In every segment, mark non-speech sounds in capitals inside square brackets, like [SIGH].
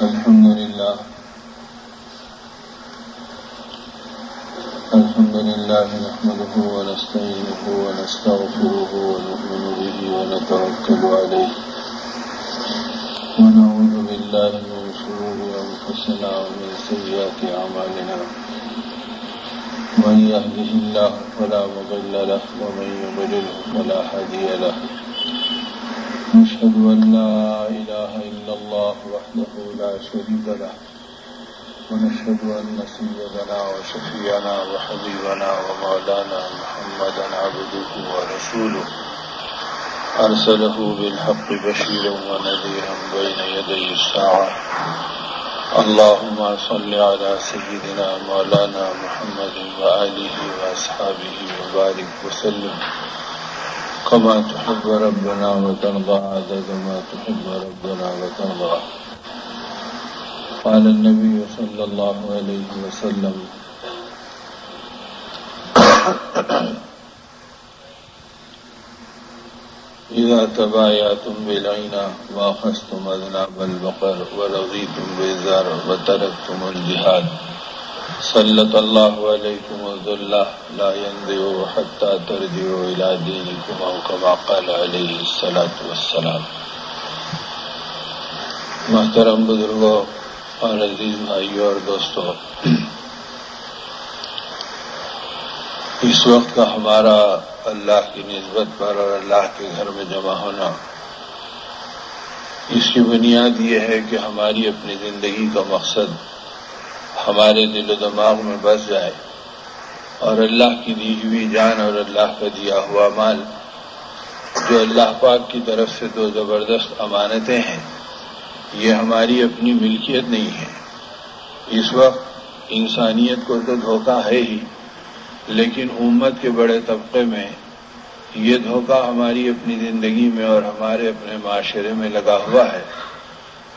الحمد لله. الحمد لله نحمده ونستعينه ونستغفره ونؤمن به ونتوكل عليه. ونعوذ بالله من شرور أنفسنا ومن سيئات أعمالنا. من يهده الله فلا مضل له ومن يضلله فلا هادي له. نشهد أن لا إله إلا الله وحده لا شريك له ونشهد أن سيدنا وشفينا وحبيبنا ومولانا محمدا عبده ورسوله. أرسله بالحق بشيرا ونذيرا بين يدي الساعة. اللهم صل على سيدنا مولانا محمد وآله وأصحابه وبارك وسلم. كما تحب ربنا وترضى عدد ما تحب ربنا وترضى. قال النبي صلى الله عليه وسلم. إذا تبايعتم بالعينة وأخذتم أذناب البقر ورضيتم بإزار وتركتم الجهاد. سلط اللہ علیکم الذلہ لا ينذئ حتى ترجعوا الى دينكم او كما قال عليه الصلاه والسلام. محترم بزرگوں اور عزیز بھائیوں اور دوستوں اس وقت کا ہمارا اللہ کی نسبت پر اور اللہ کے گھر میں جمع ہونا، اس کی بنیاد یہ ہے کہ ہماری اپنی زندگی کا مقصد ہمارے دل و دماغ میں بس جائے اور اللہ کی دی ہوئی جان اور اللہ کا دیا ہوا مال، جو اللہ پاک کی طرف سے دو زبردست امانتیں ہیں، یہ ہماری اپنی ملکیت نہیں ہے۔ اس وقت انسانیت کو تو دھوکہ ہے ہی، لیکن امت کے بڑے طبقے میں یہ دھوکہ ہماری اپنی زندگی میں اور ہمارے اپنے معاشرے میں لگا ہوا ہے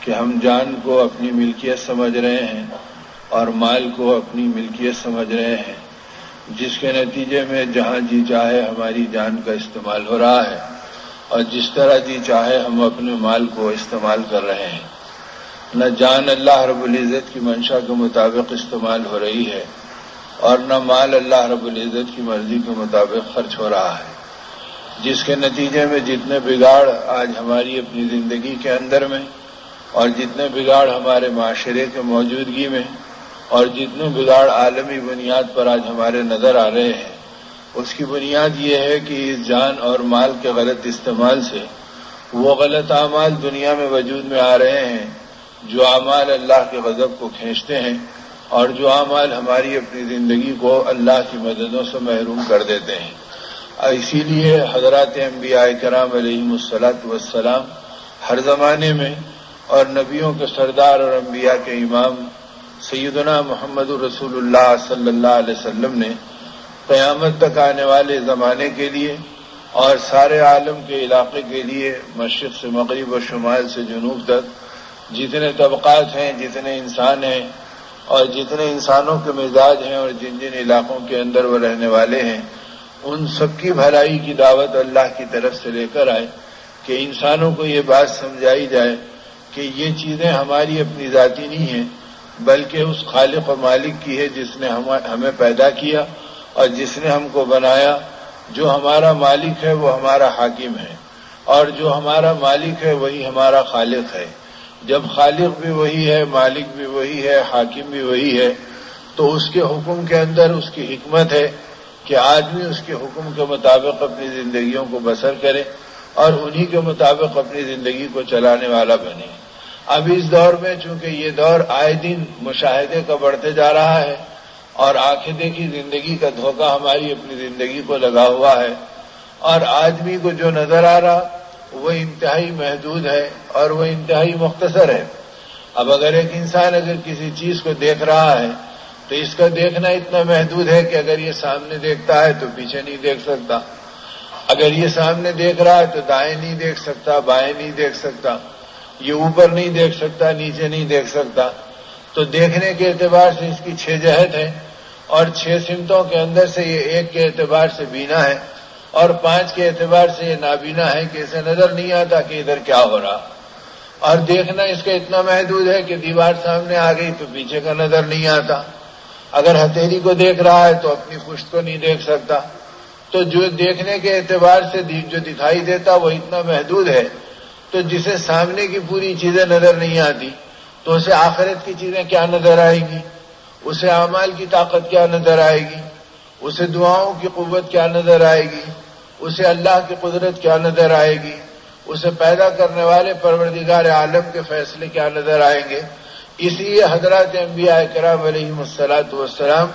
کہ ہم جان کو اپنی ملکیت سمجھ رہے ہیں۔ اور مال کو اپنی ملکیت سمجھ رہے ہیں، جس کے نتیجے میں جہاں جی چاہے ہماری جان کا استعمال ہو رہا ہے، اور جس طرح جی چاہے ہم اپنے مال کو استعمال کر رہے ہیں۔ نہ جان اللہ رب العزت کی منشا کے مطابق استعمال ہو رہی ہے، اور نہ مال اللہ رب العزت کی مرضی کے مطابق خرچ ہو رہا ہے۔ جس کے نتیجے میں جتنے بگاڑ آج ہماری اپنی زندگی کے اندر میں، اور جتنے بگاڑ ہمارے معاشرے کے موجودگی میں اور جتنے بگاڑ عالمی بنیاد پر آج ہمارے نظر آ رہے ہیں، اس کی بنیاد یہ ہے کہ اس جان اور مال کے غلط استعمال سے وہ غلط اعمال دنیا میں وجود میں آ رہے ہیں، جو اعمال اللہ کے غضب کو کھینچتے ہیں اور جو اعمال ہماری اپنی زندگی کو اللہ کی مددوں سے محروم کر دیتے ہیں۔ اسی لیے حضرات انبیاء کرام علیہ السلاۃ والسلام ہر زمانے میں اور نبیوں کے سردار اور انبیاء کے امام سیدنا محمد الرسول اللہ صلی اللہ علیہ وسلم نے قیامت تک آنے والے زمانے کے لیے اور سارے عالم کے علاقے کے لیے مشرق سے مغرب و شمال سے جنوب تک جتنے طبقات ہیں، جتنے انسان ہیں اور جتنے انسانوں کے مزاج ہیں اور جن جن علاقوں کے اندر وہ رہنے والے ہیں، ان سب کی بھلائی کی دعوت اللہ کی طرف سے لے کر آئے کہ انسانوں کو یہ بات سمجھائی جائے کہ یہ چیزیں ہماری اپنی ذاتی نہیں ہیں۔ بلکہ اس خالق و مالک کی ہے جس نے ہمیں پیدا کیا اور جس نے ہم کو بنایا۔ جو ہمارا مالک ہے، وہ ہمارا حاکم ہے۔ اور جو ہمارا مالک ہے، وہی ہمارا خالق ہے۔ جب خالق بھی وہی ہے، مالک بھی وہی ہے، حاکم بھی وہی ہے، تو اس کے حکم کے اندر اس کی حکمت ہے کہ آدمی اس کے حکم کے مطابق اپنی زندگیوں کو بسر کرے اور انہی کے مطابق اپنی زندگی کو چلانے والا بنے۔ اب اس دور میں چونکہ یہ دور آئے دن مشاہدے کا بڑھتے جا رہا ہے اور آنکھیں دیکھی زندگی کا دھوکہ ہماری اپنی زندگی کو لگا ہوا ہے اور آدمی کو جو نظر آ رہا وہ انتہائی محدود ہے اور وہ انتہائی مختصر ہے۔ اب اگر ایک انسان اگر کسی چیز کو دیکھ رہا ہے تو اس کا دیکھنا اتنا محدود ہے کہ اگر یہ سامنے دیکھتا ہے تو پیچھے نہیں دیکھ سکتا۔ اگر یہ سامنے دیکھ رہا ہے تو دائیں نہیں دیکھ سکتا، بائیں نہیں دیکھ سکتا۔ یہ اوپر نہیں دیکھ سکتا، نیچے نہیں دیکھ سکتا۔ تو دیکھنے کے اعتبار سے اس کی چھ جہت ہے اور چھ سمتوں کے اندر سے یہ ایک کے اعتبار سے بینا ہے اور پانچ کے اعتبار سے یہ نابینا ہے کہ اسے نظر نہیں آتا کہ ادھر کیا ہو رہا۔ اور دیکھنا اس کا اتنا محدود ہے کہ دیوار سامنے آ گئی تو پیچھے کا نظر نہیں آتا۔ اگر ہتھیلی کو دیکھ رہا ہے تو اپنی پشت کو نہیں دیکھ سکتا۔ تو جو دیکھنے کے اعتبار سے جو دکھائی دیتا وہ اتنا محدود ہے تو جسے سامنے کی پوری چیزیں نظر نہیں آتی، تو اسے آخرت کی چیزیں کیا نظر آئے گی؟ اسے اعمال کی طاقت کیا نظر آئے گی؟ اسے دعاؤں کی قوت کیا نظر آئے گی؟ اسے اللہ کی قدرت کیا نظر آئے گی؟ اسے پیدا کرنے والے پروردگار عالم کے فیصلے کیا نظر آئیں گے؟ اس لیے حضرات انبیاء کرام علیہ مسلاط والسلام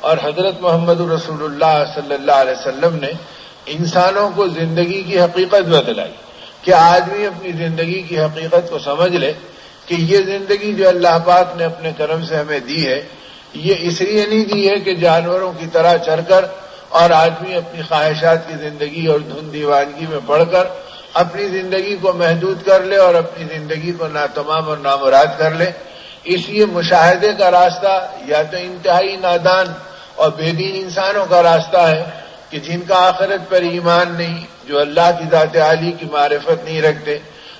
اور حضرت محمد رسول اللہ صلی اللہ علیہ وسلم نے انسانوں کو زندگی کی حقیقت بتلائی۔ کہ آدمی اپنی زندگی کی حقیقت کو سمجھ لے کہ یہ زندگی جو اللہ پاک نے اپنے کرم سے ہمیں دی ہے، یہ اس لیے نہیں دی ہے کہ جانوروں کی طرح چڑھ کر اور آدمی اپنی خواہشات کی زندگی اور دھن دیوانگی میں پڑھ کر اپنی زندگی کو محدود کر لے اور اپنی زندگی کو ناتمام اور نامراد کر لے۔ اس لیے مشاہدے کا راستہ یا تو انتہائی نادان اور بے دین انسانوں کا راستہ ہے۔ کہ جن کا آخرت پر ایمان نہیں، جو اللہ کی ذات عالی کی معرفت نہیں رکھتے،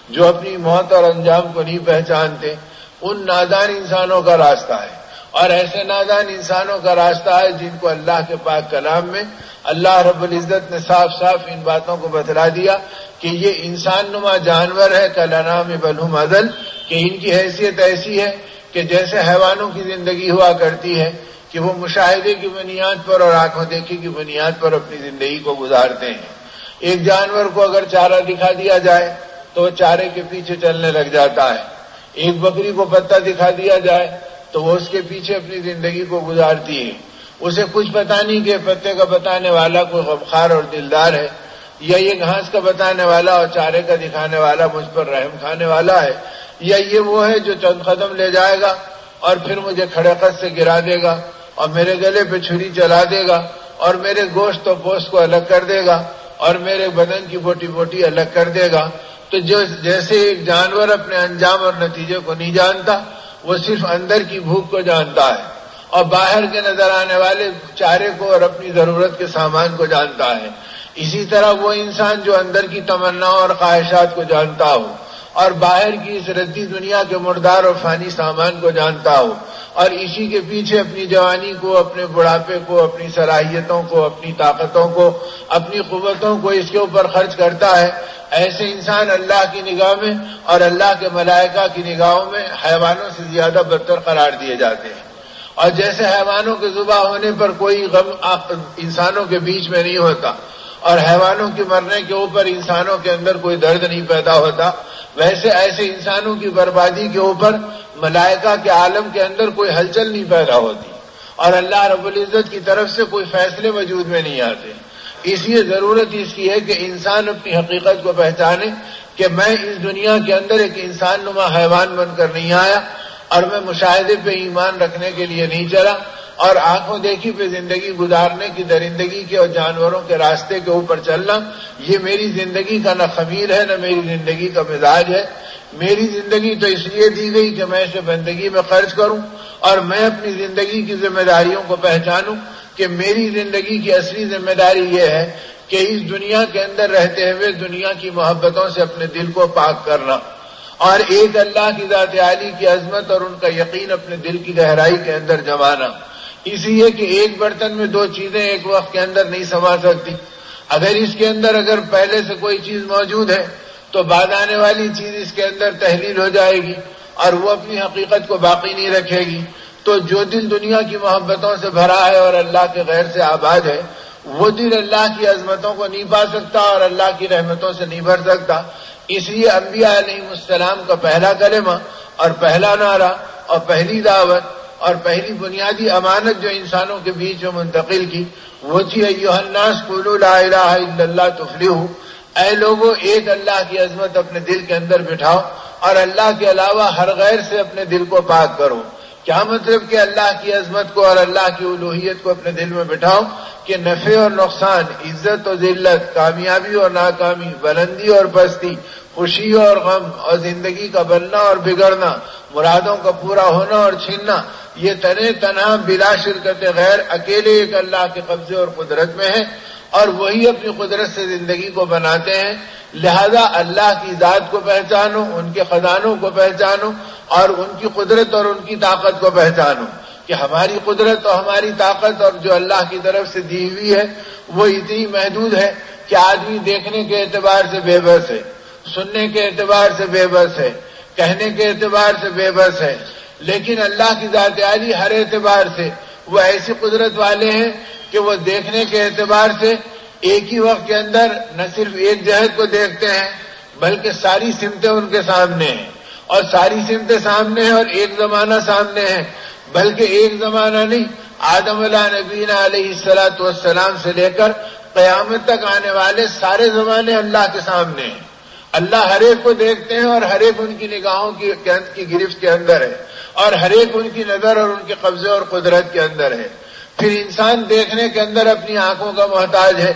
جو اپنی موت اور انجام کو نہیں پہچانتے، ان نادان انسانوں کا راستہ ہے۔ اور ایسے نادان انسانوں کا راستہ ہے جن کو اللہ کے پاک کلام میں اللہ رب العزت نے صاف صاف ان باتوں کو بتلا دیا کہ یہ انسان نما جانور ہے کلانام بلوم عدل، کہ ان کی حیثیت ایسی ہے کہ جیسے حیوانوں کی زندگی ہوا کرتی ہے کہ وہ مشاہدے کی بنیاد پر اور آنکھوں دیکھی کی بنیاد پر اپنی زندگی کو گزارتے ہیں۔ ایک جانور کو اگر چارہ دکھا دیا جائے تو وہ چارے کے پیچھے چلنے لگ جاتا ہے۔ ایک بکری کو پتہ دکھا دیا جائے تو وہ اس کے پیچھے اپنی زندگی کو گزارتی ہے۔ اسے کچھ پتا نہیں کہ پتے کا بتانے والا کوئی غبخار اور دلدار ہے یا یہ گھاس کا بتانے والا اور چارے کا دکھانے والا مجھ پر رحم کھانے والا ہے یا یہ وہ ہے جو چند قدم لے جائے گا اور پھر مجھے کھڑے قد سے گرا دے گا۔ اور میرے گلے پہ چھری چلا دے گا اور میرے گوشت و پوست کو الگ کر دے گا اور میرے بدن کی بوٹی بوٹی الگ کر دے گا تو جو جیسے ایک جانور اپنے انجام اور نتیجے کو نہیں جانتا، وہ صرف اندر کی بھوک کو جانتا ہے اور باہر کے نظر آنے والے چارے کو اور اپنی ضرورت کے سامان کو جانتا ہے۔ اسی طرح وہ انسان جو اندر کی تمنا اور خواہشات کو جانتا ہو اور باہر کی اس ردی دنیا کے مردار اور فانی سامان کو جانتا ہو۔ اور اسی کے پیچھے اپنی جوانی کو، اپنے بڑھاپے کو، اپنی صلاحیتوں کو، اپنی طاقتوں کو، اپنی قوتوں کو اس کے اوپر خرچ کرتا ہے۔ ایسے انسان اللہ کی نگاہ میں اور اللہ کے ملائکہ کی نگاہوں میں حیوانوں سے زیادہ بدتر قرار دیے جاتے ہیں۔ اور جیسے حیوانوں کے زبا ہونے پر کوئی غم انسانوں کے بیچ میں نہیں ہوتا۔ اور حیوانوں کے مرنے کے اوپر انسانوں کے اندر کوئی درد نہیں پیدا ہوتا۔ ویسے ایسے انسانوں کی بربادی کے اوپر ملائکہ کے عالم کے اندر کوئی ہلچل نہیں پیدا ہوتی۔ اور اللہ رب العزت کی طرف سے کوئی فیصلے وجود میں نہیں آتے۔ اس لیے ضرورت اس کی ہے کہ انسان اپنی حقیقت کو پہچانے کہ میں اس دنیا کے اندر ایک انسان نما حیوان بن کر نہیں آیا اور میں مشاہدے پہ ایمان رکھنے کے لیے نہیں چلا۔ اور آنکھوں دیکھی پہ زندگی گزارنے کی درندگی کے اور جانوروں کے راستے کے اوپر چلنا، یہ میری زندگی کا نہ خمیر ہے، نہ میری زندگی کا مزاج ہے۔ میری زندگی تو اس لیے دی گئی کہ میں اسے بندگی میں خرچ کروں اور میں اپنی زندگی کی ذمہ داریوں کو پہچانوں کہ میری زندگی کی اصلی ذمہ داری یہ ہے کہ اس دنیا کے اندر رہتے ہوئے دنیا کی محبتوں سے اپنے دل کو پاک کرنا اور ایک اللہ کی ذات عالی کی عظمت اور ان کا یقین اپنے دل کی گہرائی کے اندر جمانا۔ اس لیے کہ ایک برتن میں دو چیزیں ایک وقت کے اندر نہیں سما سکتی۔ اگر اس کے اندر اگر پہلے سے کوئی چیز موجود ہے، تو بعد آنے والی چیز اس کے اندر تحلیل ہو جائے گی اور وہ اپنی حقیقت کو باقی نہیں رکھے گی۔ تو جو دل دنیا کی محبتوں سے بھرا ہے اور اللہ کے غیر سے آباد ہے، وہ دل اللہ کی عظمتوں کو نہیں پا سکتا اور اللہ کی رحمتوں سے نہیں بھر سکتا۔ اس لیے انبیاء علیہ السلام کا پہلا کلمہ اور پہلا نعرہ اور پہلی دعوت اور پہلی بنیادی امانت جو انسانوں کے بیچ میں منتقل کی، وہ تھی لا الہ الا اللہ تفلیح اے لوگوں ایک اللہ کی عظمت اپنے دل کے اندر بٹھاؤ اور اللہ کے علاوہ ہر غیر سے اپنے دل کو پاک کرو۔ کیا مطلب کہ اللہ کی عظمت کو اور اللہ کی الوحیت کو اپنے دل میں بٹھاؤ؟ کہ نفع اور نقصان، عزت و ذلت، کامیابی اور ناکامی، بلندی اور پستی خوشی اور غم اور زندگی کا بننا اور بگڑنا، مرادوں کا پورا ہونا اور چھیننا، یہ تنے تنہا بلا شرکت غیر اکیلے ایک اللہ کے قبضے اور قدرت میں ہے اور وہی اپنی قدرت سے زندگی کو بناتے ہیں۔ لہذا اللہ کی ذات کو پہچانو، ان کے خزانوں کو پہچانو اور ان کی قدرت اور ان کی طاقت کو پہچانو کہ ہماری قدرت اور ہماری طاقت اور جو اللہ کی طرف سے دی ہوئی ہے، وہ اتنی محدود ہے کہ آدمی دیکھنے کے اعتبار سے بے بس ہے۔ سننے کے اعتبار سے بے بس ہے، کہنے کے اعتبار سے بے بس ہے۔ لیکن اللہ کی ذات عالی ہر اعتبار سے وہ ایسی قدرت والے ہیں کہ وہ دیکھنے کے اعتبار سے ایک ہی وقت کے اندر نہ صرف ایک جہد کو دیکھتے ہیں، بلکہ ساری سمتیں ان کے سامنے ہیں۔ اور ساری سمتیں سامنے ہیں اور ایک زمانہ سامنے ہے بلکہ ایک زمانہ نہیں، آدم اللہ نبینا علیہ السلاۃ والسلام سے لے کر قیامت تک آنے والے سارے زمانے اللہ کے سامنے ہیں۔ اللہ ہر ایک کو دیکھتے ہیں اور ہر ایک ان کی نگاہوں کی کی گرفت کے اندر ہے اور ہر ایک ان کی نظر اور ان کے قبضے اور قدرت کے اندر ہے۔ پھر انسان دیکھنے کے اندر اپنی آنکھوں کا محتاج ہے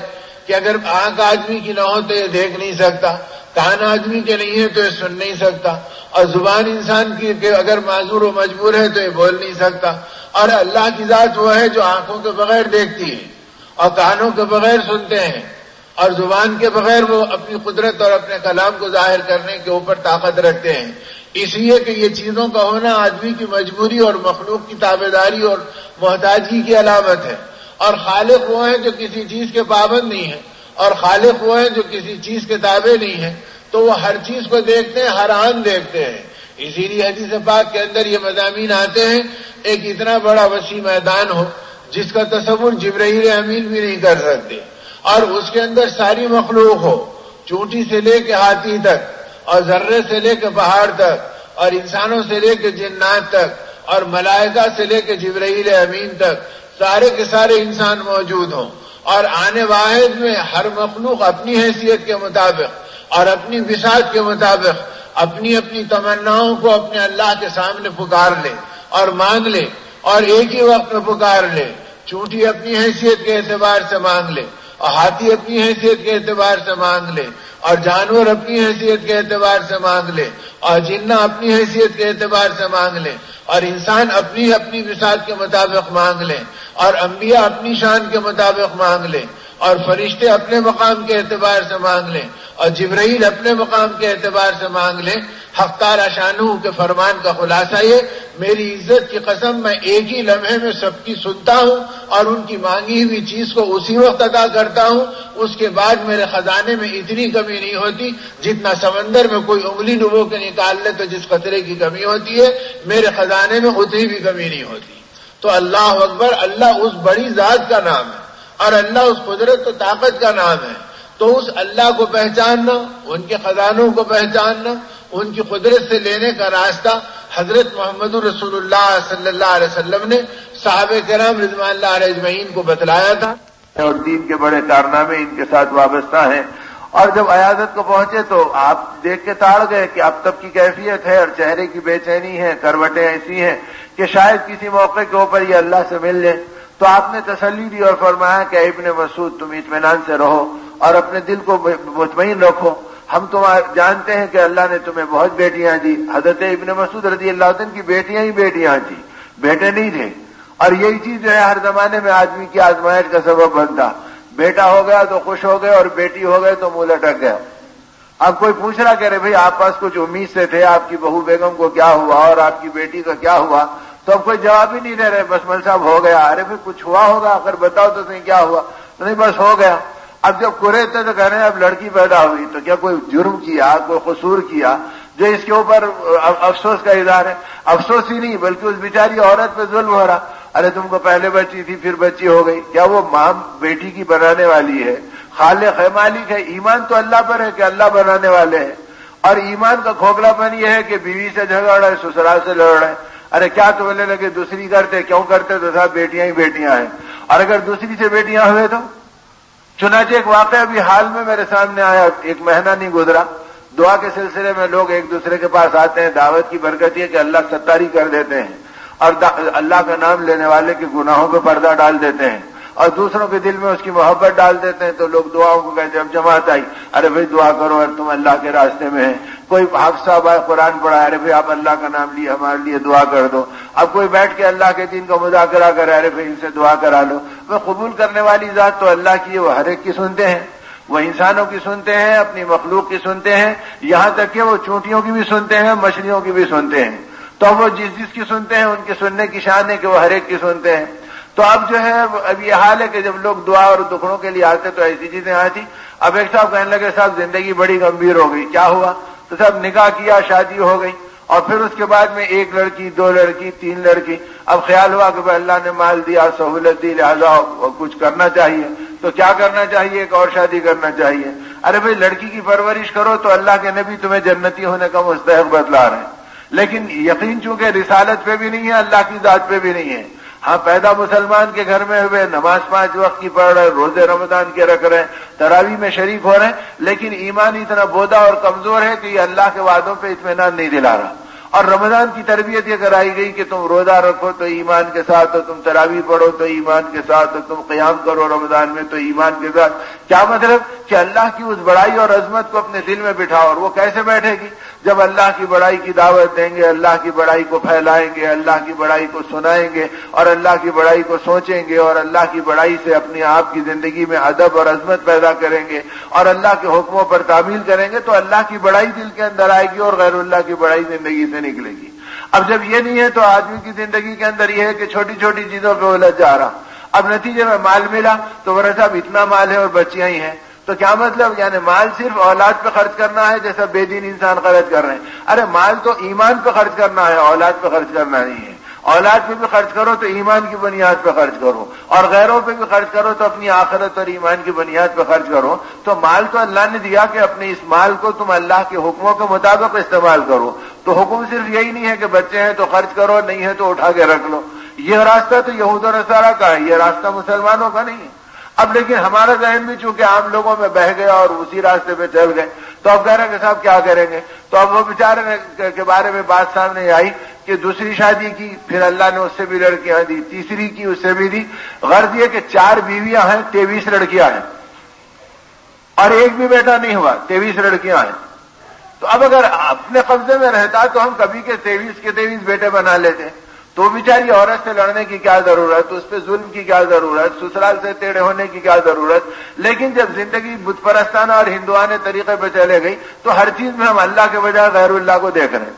کہ اگر آنکھ آدمی کی نہ ہو تو یہ دیکھ نہیں سکتا، کان آدمی کے نہیں ہے تو یہ سن نہیں سکتا۔ اور زبان انسان کی کہ اگر معذور و مجبور ہے تو یہ بول نہیں سکتا۔ اور اللہ کی ذات وہ ہے جو آنکھوں کے بغیر دیکھتی ہے اور کانوں کے بغیر سنتے ہیں۔ اور زبان کے بغیر وہ اپنی قدرت اور اپنے کلام کو ظاہر کرنے کے اوپر طاقت رکھتے ہیں۔ اس لیے کہ یہ چیزوں کا ہونا آدمی کی مجبوری اور مخلوق کی تابے داری اور محتاجی کی علامت ہے۔ اور خالق وہ ہیں جو کسی چیز کے پابند نہیں ہیں۔ اور خالق وہ ہیں جو کسی چیز کے تابع نہیں ہیں۔ تو وہ ہر چیز کو دیکھتے ہیں، ہر آن دیکھتے ہیں۔ اسی لیے حدیث پاک کے اندر یہ مضامین آتے ہیں، ایک اتنا بڑا وسیع میدان ہو جس کا تصور جبرائیل امین بھی نہیں کر سکتے۔ اور اس کے اندر ساری مخلوق ہو، چونٹی سے لے کے ہاتھی تک، اور ذرے سے لے کے پہاڑ تک، اور انسانوں سے لے کے جنات تک، اور ملائکہ سے لے کے جبرائیل امین تک، سارے کے سارے انسان موجود ہوں۔ اور آنے واحد میں ہر مخلوق اپنی حیثیت کے مطابق اور اپنی وساط کے مطابق اپنی اپنی تمناؤں کو اپنے اللہ کے سامنے پکار لے اور مانگ لے اور ایک ہی وقت میں پکار لے، چونٹی اپنی حیثیت کے اعتبار سے مانگ لے۔ اور ہاتھی اپنی حیثیت کے اعتبار سے مانگ لے اور جانور اپنی حیثیت کے اعتبار سے مانگ لے اور جنہ اپنی حیثیت کے اعتبار سے مانگ لے اور انسان اپنی اپنی وساط کے مطابق مانگ لے اور انبیاء اپنی شان کے مطابق مانگ لے اور فرشتے اپنے مقام کے اعتبار سے مانگ لیں اور جبرائیل اپنے مقام کے اعتبار سے مانگ لیں ہفتار اشانو کے فرمان کا خلاصہ یہ، میری عزت کی قسم، میں ایک ہی لمحے میں سب کی سنتا ہوں اور ان کی مانگی ہوئی چیز کو اسی وقت ادا کرتا ہوں۔ اس کے بعد میرے خزانے میں اتنی کمی نہیں ہوتی جتنا سمندر میں کوئی انگلی ڈبو کے نکال لے تو جس خطرے کی کمی ہوتی ہے، میرے خزانے میں اتنی بھی کمی نہیں ہوتی۔ تو اللہ اکبر، اللہ اس بڑی ذات کا نام ہے۔ اور اللہ اس قدرت و طاقت کا نام ہے۔ تو اس اللہ کو پہچاننا، ان کے خزانوں کو پہچاننا، ان کی قدرت سے لینے کا راستہ حضرت محمد رسول اللہ صلی اللہ علیہ وسلم نے صحابہ کرام رضوان اللہ علیہ اجمعین کو بتلایا تھا۔ اور دین کے بڑے کارنامے ان کے ساتھ وابستہ ہیں۔ اور جب عیادت کو پہنچے تو آپ دیکھ کے تاڑ گئے کہ اب تب کی کیفیت ہے اور چہرے کی بے چینی ہے، کروٹیں ایسی ہیں کہ شاید کسی موقع کے اوپر یہ اللہ سے مل لیں۔ تو آپ نے تسلی دی اور فرمایا کہ ابن مسعود، تم اطمینان سے رہو اور اپنے دل کو مطمئن رکھو۔ ہم تو جانتے ہیں کہ اللہ نے تمہیں بہت بیٹیاں دی۔ حضرت ابن مسعود رضی اللہ عنہ کی بیٹیاں ہی بیٹیاں تھی بیٹے نہیں تھے۔ اور یہی چیز جو ہے، ہر زمانے میں آدمی کی آزمائش کا سبب بنتا۔ بیٹا ہو گیا تو خوش ہو گئے اور بیٹی ہو گئے تو منہ لٹک گیا۔ اب کوئی پوچھ رہا کہ رہے بھائی، آپ پاس کچھ امید سے تھے؟ آپ کی بہو بیگم کو کیا ہوا؟ اور آپ کی بیٹی کا کیا ہوا؟ تو اب کوئی جواب ہی نہیں دے رہے، بس مل صاحب ہو گیا۔ ارے پھر کچھ ہوا ہوگا؟ اگر بتاؤ تو نہیں کیا ہوا؟ نہیں، بس ہو گیا۔ اب جب کرے تھے تو کہہ رہے ہیں اب لڑکی پیدا ہوئی۔ تو کیا کوئی جرم کیا؟ کوئی قصور کیا؟ جو اس کے اوپر افسوس کا اظہار ہے۔ افسوس ہی نہیں، بلکہ اس بیچاری عورت پہ ظلم ہو رہا۔ ارے، تم کو پہلے بچی تھی، پھر بچی ہو گئی۔ کیا وہ ماں بیٹی کی بنانے والی ہے؟ خالق ہے، مالک ہے۔ ایمان تو اللہ پر ہے کہ اللہ بنانے والے ہیں۔ اور ایمان کا کھوکھلا پن یہ ہے کہ بیوی سے جھگڑ ہے، سسرال سے لڑ رہا ہے۔ ارے کیا تو بولنے لگے دوسری کرتے کیوں کرتے تو صاحب بیٹیاں ہی بیٹیاں ہیں۔ اور اگر دوسری سے بیٹیاں ہوئے تو؟ چنانچہ ایک واقعہ ابھی حال میں میرے سامنے آیا، ایک مہینہ نہیں گزرا۔ دعا کے سلسلے میں لوگ ایک دوسرے کے پاس آتے ہیں۔ دعوت کی برکت یہ کہ اللہ ستاری کر دیتے ہیں اور اللہ کا نام لینے والے کے گناہوں پہ پردہ ڈال دیتے ہیں۔ اور دوسروں کے دل میں اس کی محبت ڈال دیتے ہیں تو لوگ دعاؤں کو کہتے ہیں، اب جماعت آئی۔ ارے بھائی دعا کرو اور تم اللہ کے راستے میں ہیں۔ کوئی حق صاحب آئے، قرآن پڑھا ارے بھائی آپ اللہ کا نام لیے، ہمارے لیے دعا کر دو۔ اب کوئی بیٹھ کے اللہ کے دین کا مذاکرہ کرے، ارے بھائی ان سے دعا کرا لو۔ وہ قبول کرنے والی ذات تو اللہ کی ہے، وہ ہر ایک کی سنتے ہیں۔ وہ انسانوں کی سنتے ہیں، اپنی مخلوق کی سنتے ہیں۔ یہاں تک کہ وہ چونٹیوں کی بھی سنتے ہیں، مچھلیوں کی بھی سنتے ہیں۔ تو وہ جس جس کی سنتے ہیں، ان کی سننے کی شان ہے کہ وہ ہر ایک کی سنتے ہیں۔ تو اب جو ہے اب یہ حال ہے کہ جب لوگ دعا اور دکھڑوں کے لیے آتے تو ایسی چیزیں آتی اب ایک صاحب کہنے لگے، صاحب زندگی بڑی گمبھیر ہو گئی، کیا ہوا؟ تو سب نکاح کیا، شادی ہو گئی۔ اور پھر اس کے بعد میں ایک لڑکی، دو لڑکی، تین لڑکی۔ اب خیال ہوا کہ اللہ نے مال دیا، سہولت دی، لہٰذا کچھ کرنا چاہیے۔ تو کیا کرنا چاہیے؟ ایک اور شادی کرنا چاہیے۔ ارے بھائی، لڑکی کی پرورش کرو تو اللہ کے نبی تمہیں جنتی ہونے کا مستحق بدلا رہے ہیں۔ لیکن یقین چونکہ رسالت پہ بھی نہیں ہے، اللہ کی ذات پہ بھی نہیں ہے۔ ہاں پیدا مسلمان کے گھر میں ہوئے، نماز پانچ وقت کی پڑھ رہے، روزے رمضان کے رکھ رہے ہیں تراوی میں شریک ہو رہے ہیں لیکن ایمان اتنا بودا اور کمزور ہے کہ یہ اللہ کے وعدوں پہ اطمینان نہیں دلا رہا۔ اور رمضان کی تربیت یہ کرائی گئی کہ تم روزہ رکھو تو ایمان کے ساتھ ہو تم تراوی پڑھو تو ایمان کے ساتھ ہو تم قیام کرو رمضان میں تو ایمان کے ساتھ۔ کیا مطلب؟ کہ اللہ کی اس بڑائی اور عظمت کو اپنے دل میں بٹھاؤ اور وہ کیسے بیٹھے گی؟ جب اللہ کی بڑائی کی دعوت دیں گے، اللہ کی بڑائی کو پھیلائیں گے، اللہ کی بڑائی کو سنائیں گے اور اللہ کی بڑائی کو سوچیں گے اور اللہ کی بڑائی سے اپنے آپ کی زندگی میں ادب اور عظمت پیدا کریں گے اور اللہ کے حکموں پر تعمیل کریں گے تو اللہ کی بڑائی دل کے اندر آئے گی اور غیر اللہ کی بڑائی زندگی سے نکلے گی۔ اب جب یہ نہیں ہے تو آدمی کی زندگی کے اندر یہ ہے کہ چھوٹی چھوٹی چیزوں پہ الجھ جا رہا۔ اب نتیجے میں مال ملا تو ورنہ صاحب اتنا مال ہے اور بچیاں ہی ہیں۔ تو کیا مطلب؟ یعنی مال صرف اولاد پہ خرچ کرنا ہے جیسا بے دین انسان خرچ کر رہے ہیں۔ ارے، مال تو ایمان پہ خرچ کرنا ہے، اولاد پہ خرچ کرنا نہیں ہے۔ اولاد پہ بھی خرچ کرو تو ایمان کی بنیاد پہ خرچ کرو۔ اور غیروں پہ بھی خرچ کرو تو اپنی آخرت اور ایمان کی بنیاد پہ خرچ کرو۔ تو مال تو اللہ نے دیا کہ اپنے اس مال کو تم اللہ کے حکموں کے مطابق استعمال کرو۔ تو حکم صرف یہی نہیں ہے کہ بچے ہیں تو خرچ کرو، نہیں ہے تو اٹھا کے رکھ لو۔ یہ راستہ تو یہود و نصارہ کا ہے، یہ راستہ مسلمانوں کا نہیں ہے۔ اب لیکن ہمارا ذہن بھی چونکہ عام لوگوں میں بہ گیا اور اسی راستے پہ چل گئے، تو اب کہہ رہے ہیں کہ صاحب کیا کریں گے؟ تو اب وہ بیچارے کے بارے میں بات سامنے آئی کہ دوسری شادی کی، پھر اللہ نے اس سے بھی لڑکیاں دی، تیسری کی اس سے بھی دی۔ غرض یہ کہ چار بیویاں ہیں، تیویس لڑکیاں ہیں۔ اور ایک بھی بیٹا نہیں ہوا، تیویس لڑکیاں ہیں۔ تو اب اگر اپنے قبضے میں رہتا تو ہم کبھی کے تیویس کے تیویس بیٹے بنا لیتے۔ تو بیچاری عورت سے لڑنے کی کیا ضرورت، اس پہ ظلم کی کیا ضرورت، سسرال سے ٹیڑے ہونے کی کیا ضرورت؟ لیکن جب زندگی بت پرستانہ اور ہندوانہ طریقے پہ چلے گئی، تو ہر چیز میں ہم اللہ کے بجائے غیر اللہ کو دیکھ رہے ہیں۔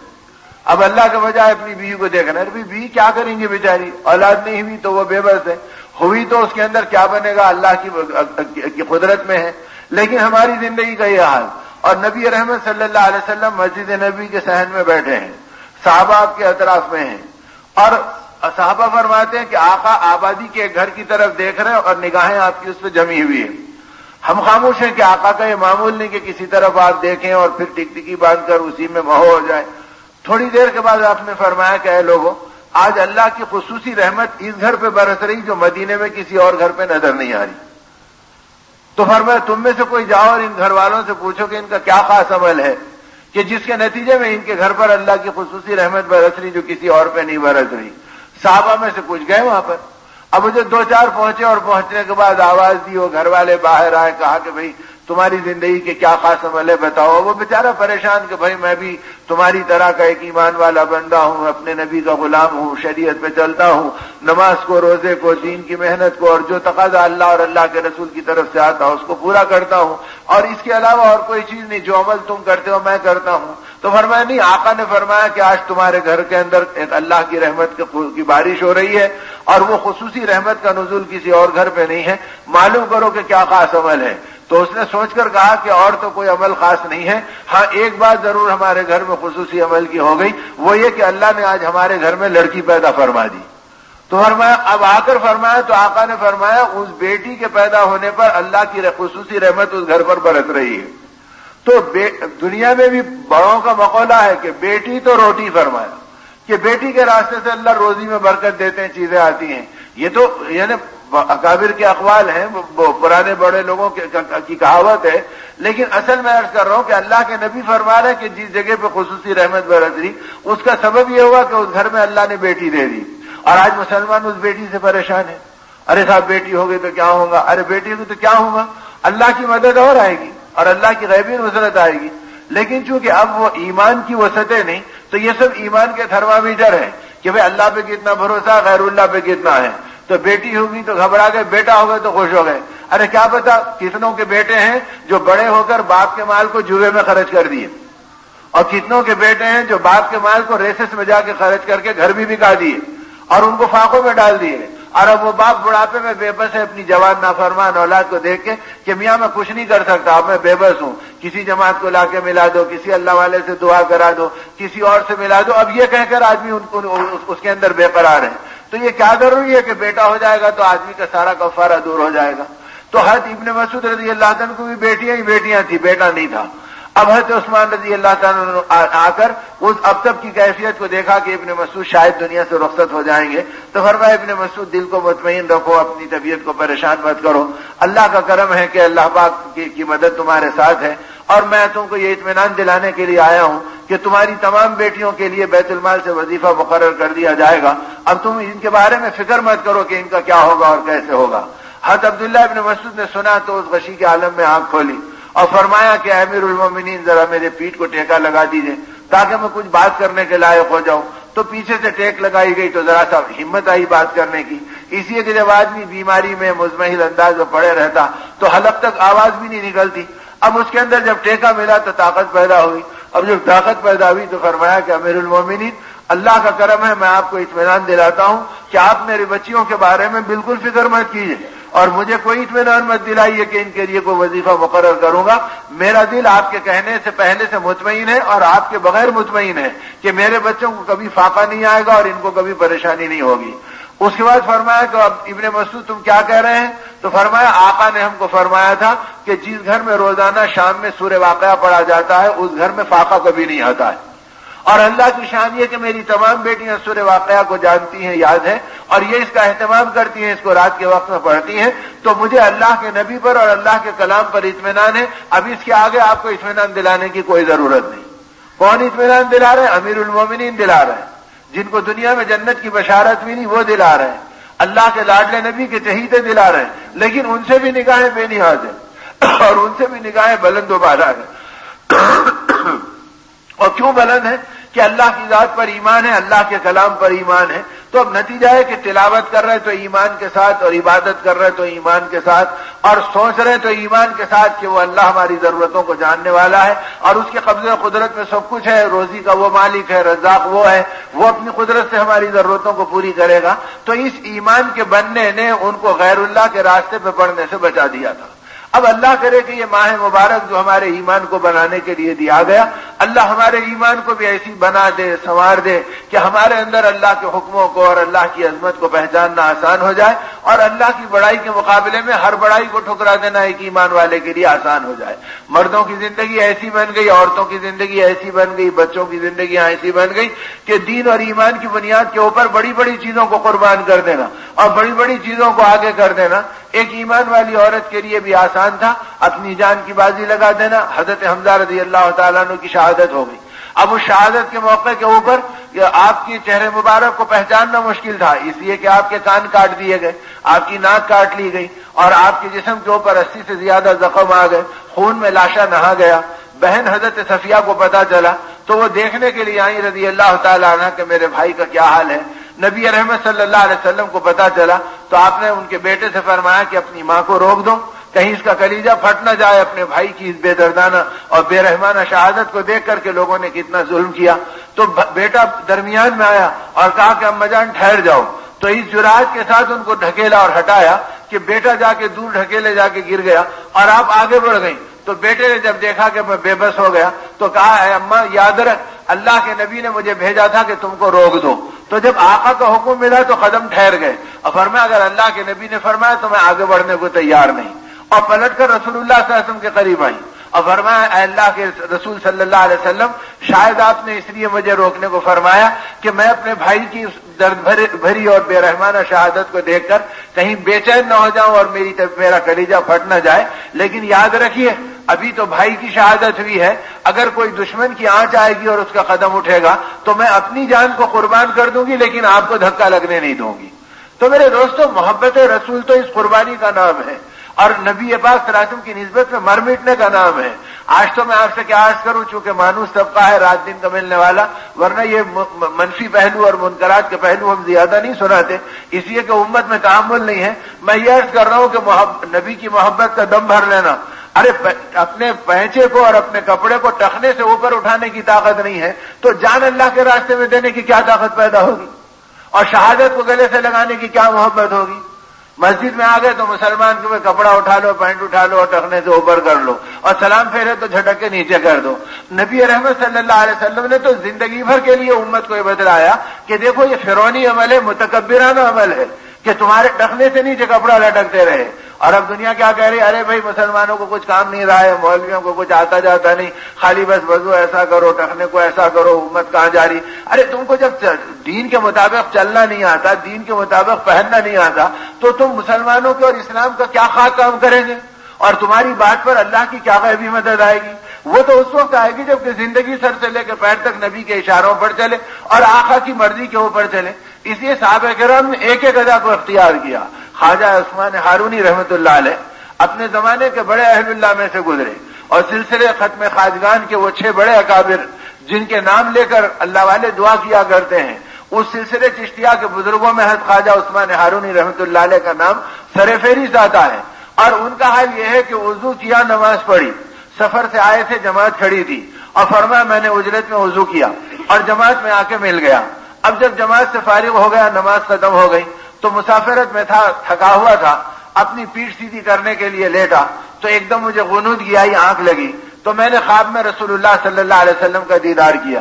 اب اللہ کے بجائے اپنی بیوی کو دیکھ رہے ہیں۔ بیوی کیا کریں گے بیچاری؟ اولاد نہیں ہوئی تو وہ بے بس ہے۔ ہوئی تو اس کے اندر کیا بنے گا؟ اللہ کی قدرت میں ہے۔ لیکن ہماری زندگی کا یہ حال، اور نبی رحمت صلی اللہ علیہ وسلم مسجد نبی کے سہن میں بیٹھے ہیں۔ صحابہ آپ کے اطراف میں ہیں۔ اور صحابہ فرماتے ہیں کہ آقا آبادی کے گھر کی طرف دیکھ رہے ہیں اور نگاہیں آپ کی اس پہ جمی ہوئی ہیں۔ ہم خاموش ہیں کہ آقا کا یہ معمول نہیں کہ کسی طرف آپ دیکھیں اور پھر ٹک ٹکی باندھ کر اسی میں مہو ہو جائے تھوڑی دیر کے بعد آپ نے فرمایا کہ اے لوگوں، آج اللہ کی خصوصی رحمت اس گھر پہ برس رہی جو مدینے میں کسی اور گھر پہ نظر نہیں آ رہی۔ تو فرمایا، تم میں سے کوئی جاؤ اور ان گھر والوں سے پوچھو کہ ان کا کیا خاص عمل ہے۔ کہ جس کے نتیجے میں ان کے گھر پر اللہ کی خصوصی رحمت برس رہی جو کسی اور پہ نہیں برس رہی۔ صحابہ میں سے کچھ گئے وہاں پر۔ اب مجھے دو چار پہنچے اور پہنچنے کے بعد آواز دی، وہ گھر والے باہر آئے، کہا کہ بھائی تمہاری زندگی کے کیا خاص عمل ہے بتاؤ؟ وہ بےچارا پریشان کہ بھائی میں بھی تمہاری طرح کا ایک ایمان والا بندہ ہوں، اپنے نبی کا غلام ہوں، شریعت پہ چلتا ہوں، نماز کو، روزے کو، دین کی محنت کو، اور جو تقاضا اللہ اور اللہ کے رسول کی طرف سے آتا اس کو پورا کرتا ہوں۔ اور اس کے علاوہ اور کوئی چیز نہیں، جو عمل تم کرتے ہو میں کرتا ہوں۔ تو فرمایا، نہیں، آقا نے فرمایا کہ آج تمہارے گھر کے اندر ایک اللہ کی رحمت کی بارش ہو رہی ہے، اور وہ خصوصی رحمت کا نزول کسی اور گھر پہ نہیں ہے۔ معلوم کرو کہ کیا خاص عمل ہے۔ تو اس نے سوچ کر کہا کہ اور تو کوئی عمل خاص نہیں ہے۔ ہاں ایک بات ضرور ہمارے گھر میں خصوصی عمل کی ہو گئی، وہ یہ کہ اللہ نے آج ہمارے گھر میں لڑکی پیدا فرما دی۔ تو فرمایا، اب آ کر فرمایا تو آقا نے فرمایا، اس بیٹی کے پیدا ہونے پر اللہ کی خصوصی رحمت اس گھر پر برت رہی ہے۔ تو دنیا میں بھی بڑوں کا مقولہ ہے کہ بیٹی تو روٹی فرمایا۔ کہ بیٹی کے راستے سے اللہ روزی میں برکت دیتے ہیں، چیزیں آتی ہیں۔ یہ تو یعنی اکابر کے اقوال ہیں پرانے بڑے لوگوں کی کہاوت ہے۔ لیکن اصل میں عرض کر رہا ہوں کہ اللہ کے نبی فرما رہے کہ جس جگہ پہ خصوصی رحمت برتری، اس کا سبب یہ ہوا کہ اس گھر میں اللہ نے بیٹی دے دی۔ اور آج مسلمان اس بیٹی سے پریشان ہے ارے صاحب، بیٹی ہوگی تو کیا ہوگا؟ ارے بیٹی ہوگی تو کیا ہوگا؟ اللہ کی مدد اور آئے گی اور اللہ کی غیبی وسرت آئے گی۔ لیکن چونکہ اب وہ ایمان کی وسعتیں نہیں، تو یہ سب ایمان کے تھرمامیٹر ہے کہ بھائی اللہ پہ کتنا بھروسہ، غیر اللہ پہ کتنا ہے۔ تو بیٹی ہوگی تو گھبرا گئے، بیٹا ہوگا تو خوش ہو گئے۔ ارے کیا پتا کتنوں کے بیٹے ہیں جو بڑے ہو کر باپ کے مال کو جوئے میں خرچ کر دیے۔ اور کتنوں کے بیٹے ہیں جو باپ کے مال کو ریسس میں جا کے خرچ کر کے گھر بھی بکا دیے اور ان کو فاقوں میں ڈال دیے۔ اور اب وہ باپ بڑھاپے میں بے بس ہے، اپنی جوان نافرمان اولاد کو دیکھ کے کہ میاں میں کچھ نہیں کر سکتا، اب میں بے بس ہوں۔ کسی جماعت کو لا کے ملا دو، کسی اللہ والے سے دعا کرا دو، کسی اور سے ملا دو۔ اب یہ کہہ کر آدمی اس کے اندر بے قرار ہے۔ تو یہ کیا ضروری ہے کہ بیٹا ہو جائے گا تو آدمی کا سارا کفارہ دور ہو جائے گا؟ تو حد ابن مسعود رضی اللہ عنہ کو بھی بیٹیاں ہی بیٹیاں تھیں، بیٹا نہیں تھا۔ اب حضرت عثمان رضی اللہ تعالیٰ آ کر اس اب تک کی کیفیت کو دیکھا کہ ابن مسعود شاید دنیا سے رخصت ہو جائیں گے۔ تو فرمایا، ابن مسعود، دل کو مطمئن رکھو، اپنی طبیعت کو پریشان مت کرو۔ اللہ کا کرم ہے کہ اللہ پاک کی مدد تمہارے ساتھ ہے۔ اور میں تم کو یہ اطمینان دلانے کے لیے آیا ہوں کہ تمہاری تمام بیٹیوں کے لیے بیت المال سے وظیفہ مقرر کر دیا جائے گا۔ اب تم ان کے بارے میں فکر مت کرو کہ ان کا کیا ہوگا اور کیسے ہوگا۔ حد عبداللہ ابن مسعود نے سنا تو اس غشی کے عالم میں آنکھ کھولی اور فرمایا کہ امیر المومنین ذرا میرے پیٹ کو ٹیکا لگا دیجیے تاکہ میں کچھ بات کرنے کے لائق ہو جاؤں۔ تو پیچھے سے ٹیک لگائی گئی تو ذرا سا ہمت آئی بات کرنے کی۔ اس لیے کہ جب آدمی بیماری میں مزمحل انداز میں پڑے رہتا تو حلق تک آواز بھی نہیں نکلتی۔ اب اس کے اندر جب ٹیکا ملا تو طاقت پیدا ہوئی۔ اب جب طاقت پیدا ہوئی تو فرمایا کہ امیر المومنین، اللہ کا کرم ہے، میں آپ کو اطمینان دلاتا ہوں کہ آپ میری بچیوں کے بارے میں بالکل فکر مت کیجیے اور مجھے کوئی اطمینان مت دلائیے کہ ان کے لیے کوئی وظیفہ مقرر کروں گا۔ میرا دل آپ کے کہنے سے پہلے سے مطمئن ہے اور آپ کے بغیر مطمئن ہے کہ میرے بچوں کو کبھی فاقہ نہیں آئے گا اور ان کو کبھی پریشانی نہیں ہوگی۔ اس کے بعد فرمایا تو اب ابن مسعود تم کیا کہہ رہے ہیں؟ تو فرمایا، آقا نے ہم کو فرمایا تھا کہ جس گھر میں روزانہ شام میں سورہ واقعہ پڑا جاتا ہے، اس گھر میں فاقہ کبھی نہیں آتا ہے۔ اور اللہ کی شان یہ کہ میری تمام بیٹیاں سور واقعہ کو جانتی ہیں، یاد ہے اور یہ اس کا اہتمام کرتی ہیں، اس کو رات کے وقت میں پڑھتی ہیں۔ تو مجھے اللہ کے نبی پر اور اللہ کے کلام پر اطمینان ہے۔ اب اس کے آگے آپ کو اطمینان دلانے کی کوئی ضرورت نہیں۔ کون اطمینان دلا رہے ہیں امیر المومنین دلا رہے ہیں جن کو دنیا میں جنت کی بشارت بھی نہیں، وہ دلا رہے ہیں۔ اللہ کے لاڈلے نبی کے چہیتے دلا رہے ہیں۔ لیکن ان سے بھی نگاہیں بے نیاز ہیں۔ اور ان سے بھی نگاہیں بلند و بالا ہیں۔ [COUGHS] اور کیوں بلند ہے کہ اللہ کی ذات پر ایمان ہے، اللہ کے کلام پر ایمان ہے۔ تو اب نتیجہ ہے کہ تلاوت کر رہے تو ایمان کے ساتھ اور عبادت کر رہے تو ایمان کے ساتھ۔ اور سوچ رہے تو ایمان کے ساتھ کہ وہ اللہ ہماری ضرورتوں کو جاننے والا ہے۔ اور اس کے قبضے قدرت میں سب کچھ ہے، روزی کا وہ مالک ہے، رزاق وہ ہے۔ وہ اپنی قدرت سے ہماری ضرورتوں کو پوری کرے گا۔ تو اس ایمان کے بننے نے ان کو غیر اللہ کے راستے پہ پڑھنے سے بچا دیا تھا۔ اب اللہ کرے کہ یہ ماہ مبارک جو ہمارے ایمان کو بنانے کے لیے دیا گیا، اللہ ہمارے ایمان کو بھی ایسی بنا دے، سنوار دے کہ ہمارے اندر اللہ کے حکموں کو اور اللہ کی عظمت کو پہچاننا آسان ہو جائے اور اللہ کی بڑائی کے مقابلے میں ہر بڑائی کو ٹھکرا دینا ایک ایمان والے کے لیے آسان ہو جائے۔ مردوں کی زندگی ایسی بن گئی، عورتوں کی زندگی ایسی بن گئی، بچوں کی زندگی ایسی بن گئی کہ دین اور ایمان کی بنیاد کے اوپر بڑی بڑی چیزوں کو قربان کر دینا اور بڑی بڑی چیزوں کو آگے کر دینا۔ ایک ایمان والی عورت کے لیے بھی آسان تھا، اپنی جان کی بازی لگا دینا، حضرت حمزہ رضی اللہ تعالیٰ عنہ کی شہادت ہو گئی۔ اب اس شہادت کے موقع کے اوپر آپ کی چہرے مبارک کو پہچاننا مشکل تھا، اس لیے کہ آپ کے کان کاٹ دیے گئے، آپ کی ناک کاٹ لی گئی اور آپ کے جسم کے اوپر اسی سے زیادہ زخم آ گئے، خون میں لاشا نہا گیا۔ بہن حضرت صفیہ کو پتا چلا تو وہ دیکھنے کے لیے آئی رضی اللہ تعالیٰ عنہ کہ میرے بھائی کا کیا حال ہے۔ نبی رحمت صلی اللہ علیہ وسلم کو پتا چلا تو آپ نے ان کے بیٹے سے فرمایا کہ اپنی ماں کو روک دو، کہیں اس کا کلیجہ پھٹ نہ جائے، اپنے بھائی کی اس بے دردانہ اور بے رحمانہ شہادت کو دیکھ کر کے لوگوں نے کتنا ظلم کیا۔ تو بیٹا درمیان میں آیا اور کہا کہ اما جان، ٹھہر جاؤ۔ تو اس جراج کے ساتھ ان کو ڈھکیلا اور ہٹایا کہ بیٹا جا کے دور ڈھکیلے جا کے گر گیا اور آپ آگے بڑھ گئی تو بیٹے نے جب دیکھا کہ میں بے بس ہو گیا تو کہا ہے اما، یاد رکھ، اللہ کے نبی نے مجھے بھیجا تھا کہ تم کو روک دو۔ تو جب آقا کا حکم ملا تو قدم ٹھہر گئے۔ اور فرمایا، اگر اللہ کے نبی نے فرمایا تو میں آگے بڑھنے کو تیار نہیں۔ اور پلٹ کر رسول اللہ صلی اللہ علیہ وسلم کے قریب آئی۔ اور فرمایا، اے اللہ کے رسول صلی اللہ علیہ وسلم، شاید آپ نے اس لیے مجھے روکنے کو فرمایا کہ میں اپنے بھائی کی درد بھری اور بے رحمانہ شہادت کو دیکھ کر کہیں بے چین نہ ہو جاؤں اور میری میرا کلیجہ پھٹ نہ جائے۔ لیکن یاد رکھیے ابھی تو بھائی کی شہادت ہوئی ہے، اگر کوئی دشمن کی آنچ آئے گی اور اس کا قدم اٹھے گا، تو میں اپنی جان کو قربان کر دوں گی، لیکن آپ کو دھکا لگنے نہیں دوں گی۔ تو میرے دوستوں محبت رسول تو اس قربانی کا نام ہے، اور نبی پاک سلاسم کی نسبت میں مر مٹنے کا نام ہے۔ آج تو میں آپ سے کیا آج کروں، چونکہ مانوس طبقہ ہے، رات دن کا ملنے والا، ورنہ یہ منفی پہلو اور منقرات کے پہلو ہم زیادہ نہیں سناتے۔ اس لیے کہ امت میں تعامل نہیں ہے۔ میں یہ عرض کر رہا ہوں کہ نبی کی محبت کا دم بھر لینا۔ ارے اپنے پہنچے کو اور اپنے کپڑے کو ٹخنے سے اوپر اٹھانے کی طاقت نہیں ہے، تو جان اللہ کے راستے میں دینے کی کیا طاقت پیدا ہوگی؟ اور شہادت کو گلے سے لگانے کی کیا محبت ہوگی؟ مسجد میں آ گئے تو مسلمان کے کپڑا اٹھا لو، پینٹ اٹھا لو اور ٹکنے سے اوپر کر لو، اور سلام پھیرے تو جھٹک کے نیچے کر دو۔ نبی رحمت صلی اللہ علیہ وسلم نے تو زندگی بھر کے لیے امت کو یہ بتلایا کہ دیکھو یہ فرونی عمل ہے، متکبرانہ عمل ہے، کہ تمہارے ٹکنے سے نیچے کپڑا لٹکتے رہے۔ اور اب دنیا کیا کہہ رہی ارے بھائی، مسلمانوں کو کچھ کام نہیں رہا ہے، مولویوں کو کچھ آتا جاتا نہیں، خالی بس وضو ایسا کرو ٹکنے کو ایسا کرو، امت کہاں جا رہی؟ ارے تم کو جب دین کے مطابق چلنا نہیں آتا، دین کے مطابق پہننا نہیں آتا، تو تم مسلمانوں کے اور اسلام کا کیا خاص کام کریں گے؟ اور تمہاری بات پر اللہ کی کیا غیبی مدد آئے گی؟ وہ تو اس وقت آئے گی جبکہ زندگی سر سے لے کے پیر تک نبی کے اشاروں پر چلے اور آخا کی مرضی کے اوپر چلے۔ اس لیے صحابہ کرام نے ایک ایک ادا کو اختیار کیا۔ خواجہ عثمان ہارونی رحمت اللہ علیہ اپنے زمانے کے بڑے اہل اللہ میں سے گزرے اور سلسلے ختم خاجگان کے وہ چھ بڑے اکابر جن کے نام لے کر اللہ والے دعا کیا کرتے ہیں، اس سلسلے چشتیا کے بزرگوں میں حد خواجہ عثمان ہارونی رحمت اللہ علیہ کا نام سر فہرست آتا ہے۔ اور ان کا حال یہ ہے کہ وضو کیا، نماز پڑھی۔ سفر سے آئے تھے، جماعت کھڑی تھی۔ اور فرمایا، میں نے اجرت میں وضو کیا اور جماعت میں آ کے مل گیا۔ اب جب جماعت سے فارغ ہو گیا، نماز ختم ہو گئی۔ تو مسافرت میں تھا، تھکا ہوا تھا، اپنی پیٹ سیدھی کرنے کے لیے لیٹا، تو ایک دم مجھے غنود گیا آنکھ لگی۔ تو میں نے خواب میں رسول اللہ صلی اللہ علیہ وسلم کا دیدار کیا۔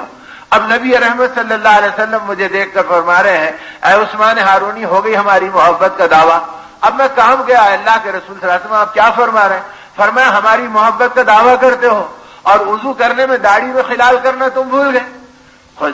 اب نبی رحمت صلی اللہ علیہ وسلم مجھے دیکھ کر فرما رہے ہیں، اے عثمان ہارونی، ہو گئی ہماری محبت کا دعویٰ۔ اب میں کام گیا اللہ کے رسول صلی اللہ علیہ وسلم، آپ کیا فرما رہے ہیں؟ فرمایا، ہماری محبت کا دعویٰ کرتے ہو، اور وضو کرنے میں داڑھی میں خلال کرنا تم بھول گئے۔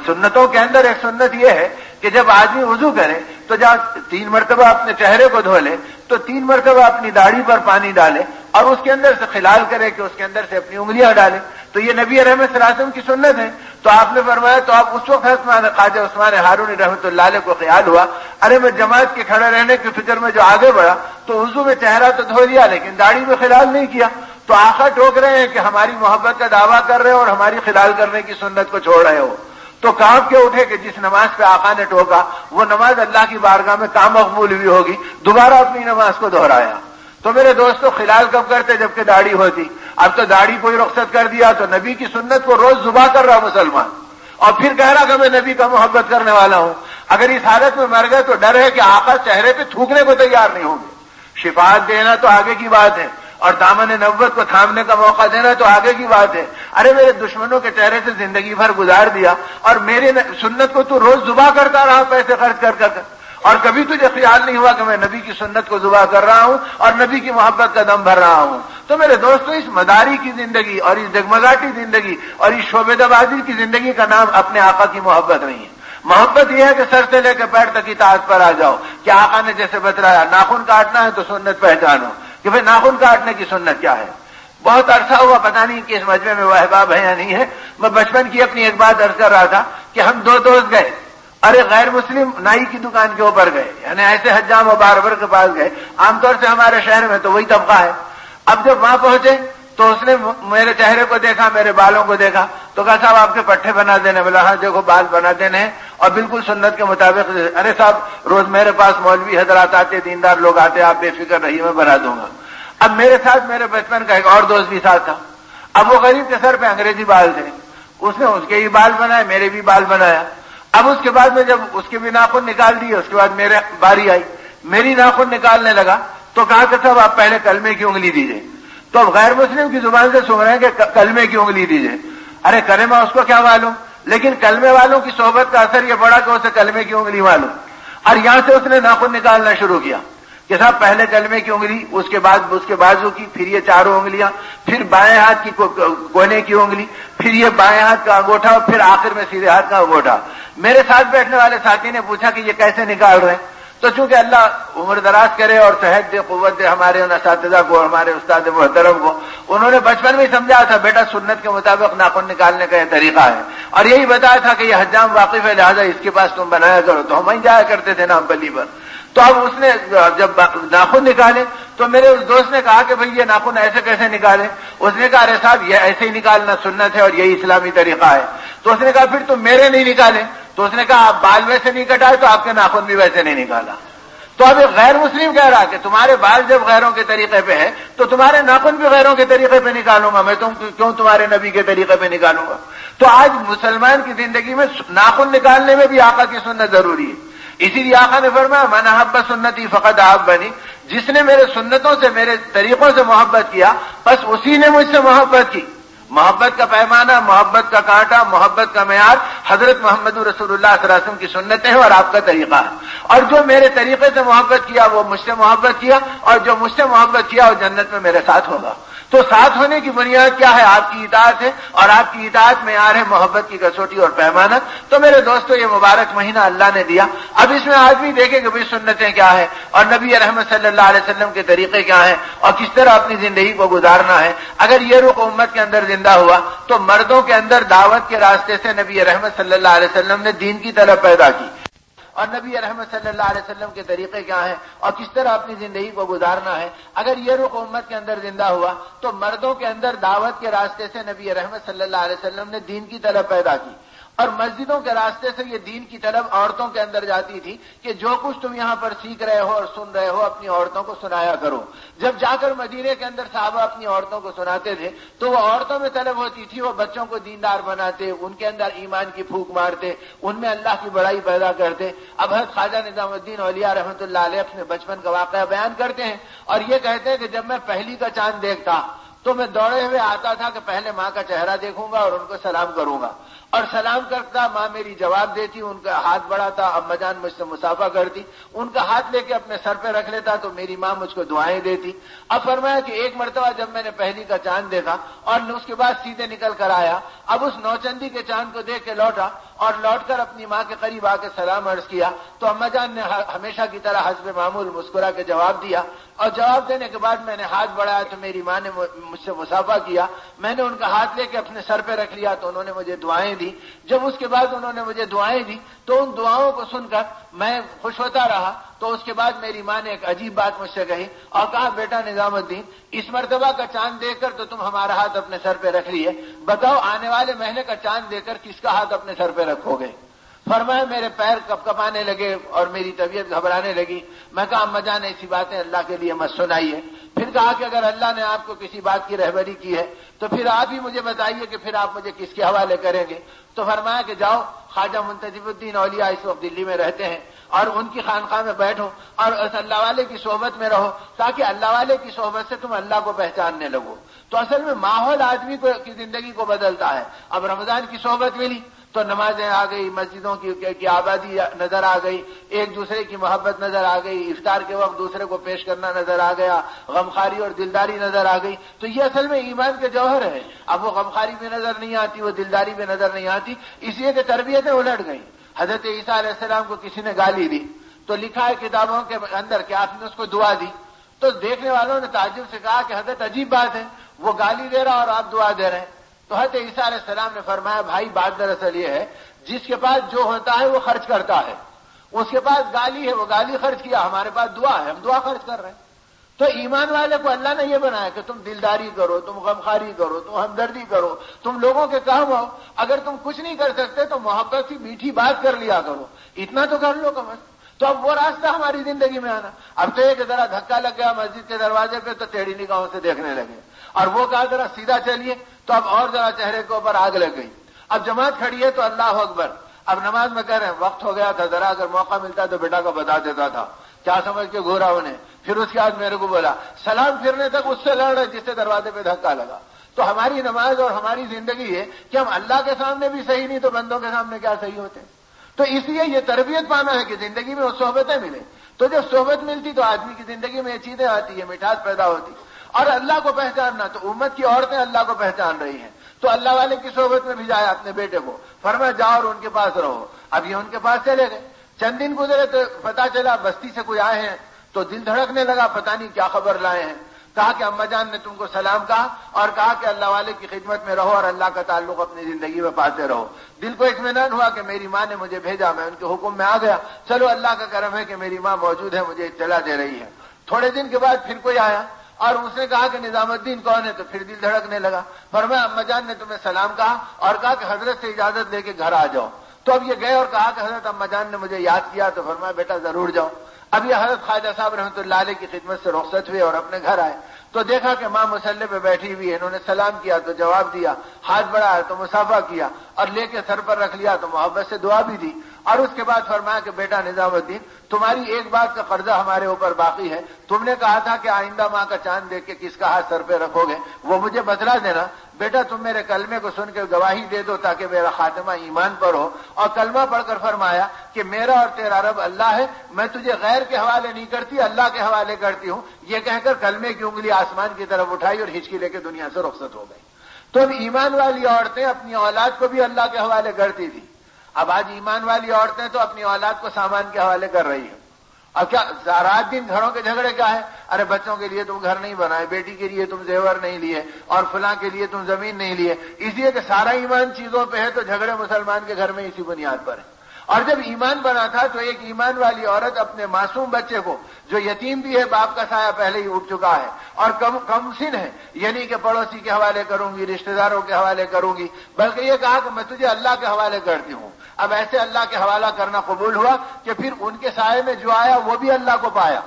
سنتوں کے اندر ایک سنت یہ ہے کہ جب آدمی وضو کرے تو جب تین مرتبہ اپنے چہرے کو دھو لے، تو تین مرتبہ اپنی داڑھی پر پانی ڈالے اور اس کے اندر سے خلال کرے کہ اس کے اندر سے اپنی انگلیاں ڈالے۔ تو یہ نبی رحمت سلاسم کی سنت ہے۔ تو آپ نے فرمایا، تو آپ اس وقت خواجہ عثمان ہارون رحمۃ اللہ علیہ کو خیال ہوا۔ ارے میں جماعت کے کھڑے رہنے کی فکر میں جو آگے بڑھا، تو وضو میں چہرہ تو دھو لیا، لیکن داڑھی میں خلال نہیں کیا۔ تو آخر ٹوک رہے ہیں کہ ہماری محبت کا دعویٰ کر رہے ہو اور ہماری خلال کرنے کی سنت کو چھوڑ رہے ہو۔ تو کام کے اٹھے کہ جس نماز پہ آقا نے ٹوکا، وہ نماز اللہ کی بارگاہ میں کام مقبول بھی ہوگی؟ دوبارہ اپنی نماز کو دہرایا۔ تو میرے دوستوں خلال کب کرتے؟ جبکہ داڑھی ہوتی۔ اب تو داڑھی کوئی رخصت کر دیا، تو نبی کی سنت کو روز زبا کر رہا مسلمان۔ اور پھر کہہ رہا کہ میں نبی کا محبت کرنے والا ہوں۔ اگر اس حالت میں مر گئے تو ڈر ہے کہ آقا چہرے پہ تھوکنے کو تیار نہیں ہوں گے۔ شفاعت دینا تو آگے کی بات ہے۔ اور دامن نبوت کو تھامنے کا موقع دینا تو آگے کی بات ہے۔ ارے میرے دشمنوں کے چہرے سے زندگی بھر گزار دیا اور میرے سنت کو تو روز زبا کرتا رہا پیسے خرچ کر کر اور کبھی تجھے خیال نہیں ہوا کہ میں نبی کی سنت کو زبا کر رہا ہوں اور نبی کی محبت کا دم بھر رہا ہوں۔ تو میرے دوستوں اس مداری کی زندگی اور اس جگمگاٹی زندگی اور اس شعبے دبازی کی زندگی کا نام اپنے آقا کی محبت نہیں ہے۔ محبت یہ ہے کہ سر سے لے کے پیر تک اطاعت پر آ جاؤ۔ کہ آقا نے جیسے بتلایا، ناخن کاٹنا ہے تو سنت پہچانو۔ کہ پھر ناخن کاٹنے کی سنت کیا ہے؟ بہت عرصہ ہوا پتا نہیں کہ اس مجمع میں وہ احباب ہے یا نہیں ہے میں بچپن کی اپنی ایک بات عرض کر رہا تھا کہ ہم دو دوست گئے۔ ارے غیر مسلم نائی کی دکان کے اوپر گئے یعنی ایسے حجام و باربر کے پاس گئے۔ عام طور سے ہمارے شہر میں تو وہی طبقہ ہے۔ اب جب وہاں پہنچے تو اس نے میرے چہرے کو دیکھا، میرے بالوں کو دیکھا، تو کہا صاحب، آپ کے پٹھے بنا دینے، بولا ہاں دیکھو، بال بنا دینے ہیں، اور بالکل سنت کے مطابق ارے صاحب، روز میرے پاس مولوی حضرات آتے، دیندار لوگ آتے، آپ بے فکر رہی، میں بنا دوں گا۔ اب میرے ساتھ، میرے بچپن کا ایک اور دوست بھی ساتھ تھا۔ اب وہ غریب کے سر پہ انگریزی بال تھے۔ اس نے اس کے بھی بال بنائے، میرے بھی بال بنایا۔ اب اس کے بعد میں جب اس کے بھی ناخن نکال دیے، اس کے بعد میرے باری آئی۔ میری ناخن نکالنے لگا، تو کہا کہ صاحب، آپ پہلے کلمے کی انگلی دیجیے تو اب غیر مسلم کی زبان سے سن رہے ہیں کہ کلمے کی انگلی دیجیے ارے کلمہ اس کو کیا معلوم؟ لیکن کلمے والوں کی صحبت کا اثر یہ پڑا کہ اسے کلمے کی انگلی معلوم۔ اور یہاں سے اس نے ناخن نکالنا شروع کیا کہ صاحب پہلے کلمے کی انگلی، اس کے بعد، اس کے بازو کی، پھر یہ چاروں انگلیاں، پھر بائیں ہاتھ کی کونے کی انگلی، پھر یہ بائیں ہاتھ کا انگوٹھا اور پھر آخر میں سیدھے ہاتھ کا انگوٹھا۔ میرے ساتھ بیٹھنے والے ساتھی نے پوچھا کہ یہ کیسے نکال رہے ہیں؟ تو چونکہ اللہ عمر دراز کرے اور صحت دے قوت دے ہمارے ان اساتذہ کو، ہمارے استاد محترم کو، انہوں نے بچپن میں سمجھا تھا، بیٹا سنت کے مطابق ناخن نکالنے کا یہ طریقہ ہے۔ اور یہی بتایا تھا کہ یہ حجام واقف ہے، لہٰذا اس کے پاس تم بنایا کرو۔ تو ہم وہیں جایا کرتے تھے نام بلی پر۔ تو اب اس نے جب ناخن نکالے، تو میرے اس دوست نے کہا کہ بھئی یہ ناخن ایسے کیسے نکالے؟ اس نے کہا، ارے صاحب، یہ ایسے ہی نکالنا سنت ہے اور یہی اسلامی طریقہ ہے۔ تو اس نے کہا، پھر تم میرے نہیں نکالے؟ تو اس نے کہا، آپ بال ویسے نہیں کٹائے تو آپ کے ناخن بھی ویسے نہیں نکالا۔ تو اب ایک غیر مسلم کہہ رہا کہ تمہارے بال جب غیروں کے طریقے پہ ہے تو تمہارے ناخن بھی غیروں کے طریقے پہ نکالوں گا، میں تم کیوں تمہارے نبی کے طریقے پہ نکالوں گا؟ تو آج مسلمان کی زندگی میں ناخن نکالنے میں بھی آقا کی سنت ضروری ہے۔ اسی لیے آقا نے فرمایا، من حب سنتی فقط آپ بنی جس نے میرے سنتوں سے، میرے طریقوں سے محبت کیا، بس اسی نے مجھ سے محبت کی۔ محبت کا پیمانہ، محبت کا کانٹا، محبت کا معیار حضرت محمد رسول اللہ صلی اللہ علیہ وسلم کی سنتیں ہیں اور آپ کا طریقہ ہے۔ اور جو میرے طریقے سے محبت کیا، وہ مجھ سے محبت کیا اور جو مجھ سے محبت کیا، وہ جنت میں میرے ساتھ ہوگا۔ تو ساتھ ہونے کی بنیاد کیا ہے؟ آپ کی اطاعت ہے اور آپ کی اطاعت میں آ رہے محبت کی کسوٹی اور پیمانہ۔ تو میرے دوستو، یہ مبارک مہینہ اللہ نے دیا۔ اب اس میں آدمی دیکھے کہ بھائی سنتیں کیا ہے اور نبی رحمت صلی اللہ علیہ وسلم کے طریقے کیا ہیں اور کس طرح اپنی زندگی کو گزارنا ہے۔ اگر یہ رخ امت کے اندر زندہ ہوا تو مردوں کے اندر دعوت کے راستے سے نبی رحمت صلی اللہ علیہ وسلم نے دین کی طرف پیدا کی۔ اور نبی رحمت صلی اللہ علیہ وسلم کے طریقے کیا ہیں؟ اور کس طرح اپنی زندگی کو گزارنا ہے؟ اگر یہ رخ امت کے اندر زندہ ہوا، تو مردوں کے اندر دعوت کے راستے سے نبی رحمت صلی اللہ علیہ وسلم نے دین کی طرف پیدا کی۔ اور مسجدوں کے راستے سے یہ دین کی طرف عورتوں کے اندر جاتی تھی کہ جو کچھ تم یہاں پر سیکھ رہے ہو اور سن رہے ہو، اپنی عورتوں کو سنایا کرو۔ جب جا کر مدینے کے اندر صحابہ اپنی عورتوں کو سناتے تھے، تو وہ عورتوں میں طلب ہوتی تھی، وہ بچوں کو دیندار بناتے، ان کے اندر ایمان کی پھوک مارتے، ان میں اللہ کی بڑائی پیدا کرتے۔ اب حضرت خواجہ نظام الدین علیہ رحمۃ اللہ علیہ اپنے بچپن کا واقعہ بیان کرتے ہیں اور یہ کہتے ہیں کہ جب میں پہلی کا چاند دیکھتا تو میں دوڑے ہوئے آتا تھا کہ پہلے ماں کا چہرہ دیکھوں گا اور ان کو سلام کروں گا۔ اور سلام کرتا، ماں میری جواب دیتی، ان کا ہاتھ بڑھاتا اما جان مجھ سے مسافہ کرتی، ان کا ہاتھ لے کے اپنے سر پہ رکھ لیتا تو میری ماں مجھ کو دعائیں دیتی۔ اب فرمایا کہ ایک مرتبہ جب میں نے پہلی کا چاند دیکھا اور اس کے بعد سیدھے نکل کر آیا، اب اس نوچندی کے چاند کو دیکھ کے لوٹا اور لوٹ کر اپنی ماں کے قریب آ کے سلام عرض کیا، تو اما جان نے ہمیشہ کی طرح حسب معمول مسکرا کے جواب دیا۔ اور جواب دینے کے بعد میں نے ہاتھ بڑھایا تو میری ماں نے مجھ سے مسافہ کیا، میں نے ان کا ہاتھ لے کے اپنے سر پہ رکھ لیا تو انہوں نے مجھے دعائیں دی۔ جب اس کے بعد انہوں نے مجھے دعائیں دی تو ان دعاؤں کو سن کر میں خوش ہوتا رہا۔ تو اس کے بعد میری ماں نے ایک عجیب بات مجھ سے کہی، اور کہا بیٹا نظام الدین اس مرتبہ کا چاند دیکھ کر تو تم ہمارا ہاتھ اپنے سر پہ رکھ لیے۔ بتاؤ آنے والے مہینے کا چاند دیکھ کر کس کا ہاتھ اپنے سر پہ رکھو گے؟ فرمایا میرے پیر کپ کپانے لگے اور میری طبیعت گھبرانے لگی۔ میں کہا اما جان، ایسی باتیں اللہ کے لیے مت سنائیے۔ پھر کہا کہ اگر اللہ نے آپ کو کسی بات کی رہبری کی ہے، تو پھر آپ ہی مجھے بتائیے کہ پھر آپ مجھے کس کے حوالے کریں گے۔ تو فرمایا کہ جاؤ، خواجہ منتظب الدین اولیاء اس وقت دلی میں رہتے ہیں اور ان کی خانقاہ میں بیٹھو اور اس اللہ والے کی صحبت میں رہو تاکہ اللہ والے کی صحبت سے تم اللہ کو پہچاننے لگو۔ تو اصل میں ماحول آدمی کو کی زندگی کو بدلتا ہے۔ اب رمضان کی صحبت ملی۔ تو نمازیں آ گئی، مسجدوں کی آبادی نظر آ گئی، ایک دوسرے کی محبت نظر آ گئی، افطار کے وقت دوسرے کو پیش کرنا نظر آ گیا غمخاری اور دلداری نظر آ گئی۔ تو یہ اصل میں ایمان کے جوہر ہے اب وہ غمخاری بھی نظر نہیں آتی، وہ دلداری بھی نظر نہیں آتی۔ اس لیے کہ تربیتیں الٹ گئیں۔ حضرت عیسیٰ علیہ السلام کو کسی نے گالی دی، تو لکھا ہے کتابوں کے اندر کہ آپ نے اس کو دعا دی۔ تو دیکھنے والوں نے تعجب سے کہا کہ حضرت عجیب بات ہے، وہ گالی دے رہا اور آپ دعا دے رہے ہیں۔ تو حضرت عیسیٰ علیہ السلام نے فرمایا، بھائی، بات دراصل یہ ہے، جس کے پاس جو ہوتا ہے وہ خرچ کرتا ہے۔ اس کے پاس گالی ہے، وہ گالی خرچ کیا، ہمارے پاس دعا ہے، ہم دعا خرچ کر رہے ہیں۔ تو ایمان والے کو اللہ نے یہ بنایا کہ تم دلداری کرو، تم غمخاری کرو، تم ہمدردی کرو، تم لوگوں کے کام ہو اگر تم کچھ نہیں کر سکتے تو محبت کی میٹھی بات کر لیا کرو۔ اتنا تو کر لو کم تو اب وہ راستہ ہماری زندگی میں آنا۔ اب تو ایک ذرا دھکا لگ گیا مسجد کے دروازے پہ تو ٹیڑھی نگاہوں سے دیکھنے لگے۔ اور وہ کہا ذرا سیدھا چلیے تو اب اور ذرا چہرے کے اوپر آگ لگ گئی۔ اب جماعت کھڑی ہے تو اللہ اکبر۔ اب نماز میں کہہ رہے ہیں، وقت ہو گیا تھا، ذرا اگر موقع ملتا تو بیٹا کو بتا دیتا تھا۔ کیا سمجھ کے گھورا انہیں؟ پھر اس کے بعد میرے کو بولا، سلام پھرنے تک اس سے لڑ رہے جس سے دروازے پہ دھکا لگا۔ تو ہماری نماز اور ہماری زندگی ہے کہ ہم اللہ کے سامنے بھی صحیح نہیں تو بندوں کے سامنے کیا صحیح ہوتے؟ تو اس لیے یہ تربیت پانا ہے کہ زندگی میں وہ صحبتیں ملیں۔ تو جب صحبت ملتی تو آدمی کی زندگی میں یہ چیزیں آتی ہے مٹھاس پیدا ہوتی۔ اور اللہ کو پہچاننا، تو امت کی عورتیں اللہ کو پہچان رہی ہیں۔ تو اللہ والے کی صحبت میں بھی اپنے بیٹے کو۔ فرما جاؤ اور ان کے پاس رہو۔ اب یہ ان کے پاس چلے گئے۔ چند دن گزرے تو پتا چلا، بستی سے کوئی آئے ہیں۔ تو دل دھڑکنے لگا، پتہ نہیں کیا خبر لائے ہیں۔ کہا کہ اما جان نے تم کو سلام کہا اور کہا کہ، اللہ والے کی خدمت میں رہو اور اللہ کا تعلق اپنی زندگی میں پاتے رہو۔ دل کو اطمینان ہوا کہ میری ماں نے مجھے بھیجا، میں ان کے حکم میں آ گیا۔ چلو، اللہ کا کرم ہے کہ میری ماں موجود ہے، مجھے اطلاع دے رہی ہے۔ تھوڑے دن کے بعد پھر کوئی آیا۔ اور اس نے کہا کہ نظام الدین کون ہے؟ تو پھر دل دھڑکنے لگا۔ فرمایا، اما جان نے تمہیں سلام کہا اور کہا کہ حضرت سے اجازت لے کے گھر آ جاؤ۔ تو اب یہ گئے اور کہا کہ حضرت اما جان نے مجھے یاد کیا تو فرمایا، بیٹا ضرور جاؤ۔ اب یہ حضرت خواجہ صاحب رحمۃ اللہ علیہ کی خدمت سے رخصت ہوئے اور اپنے گھر آئے۔ تو دیکھا کہ ماں مسلح پہ بیٹھی ہوئی ہے، انہوں نے سلام کیا تو جواب دیا، ہاتھ بڑھایا تو مسافہ کیا اور لے کے سر پر رکھ لیا تو محبت سے دعا بھی دی۔ اور اس کے بعد فرمایا کہ بیٹا نظام الدین، تمہاری ایک بات کا قرضہ ہمارے اوپر باقی ہے۔ تم نے کہا تھا کہ آئندہ ماں کا چاند دیکھ کے کس کا ہاتھ سر پہ رکھو گے، وہ مجھے بتلا دینا۔ بیٹا، تم میرے کلمے کو سن کے گواہی دے دو تاکہ میرا خاتمہ ایمان پر ہو۔ اور کلمہ پڑھ کر فرمایا کہ میرا اور تیرا رب اللہ ہے، میں تجھے غیر کے حوالے نہیں کرتی، اللہ کے حوالے کرتی ہوں۔ یہ کہہ کر کلمے کی انگلی آسمان کی طرف اٹھائی اور ہچکی لے کے دنیا سے رخصت ہو گئی۔ تو اب ایمان والی عورتیں اپنی اولاد کو بھی اللہ کے حوالے کرتی تھی اب آج ایمان والی عورتیں تو اپنی اولاد کو سامان کے حوالے کر رہی ہیں۔ اب کیا رات دن گھروں کے جھگڑے کیا ہے؟ ارے بچوں کے لیے تم گھر نہیں بنائے، بیٹی کے لیے تم زیور نہیں لیے، اور فلاں کے لیے تم زمین نہیں لیے۔ اس لیے کہ سارا ایمان چیزوں پہ ہے تو جھگڑے مسلمان کے گھر میں اسی بنیاد پر ہے اور جب ایمان بنا تھا تو ایک ایمان والی عورت اپنے معصوم بچے کو، جو یتیم بھی ہے، باپ کا سایہ پہلے ہی اٹھ چکا ہے، اور کم کم سن ہے یعنی کہ پڑوسی کے حوالے کروں گی، رشتہ داروں کے حوالے کروں گی، بلکہ یہ کہا کہ میں تجھے اللہ کے حوالے کرتی ہوں۔ اب ایسے اللہ کے حوالہ کرنا قبول ہوا کہ پھر ان کے سائے میں جو آیا وہ بھی اللہ کو پایا۔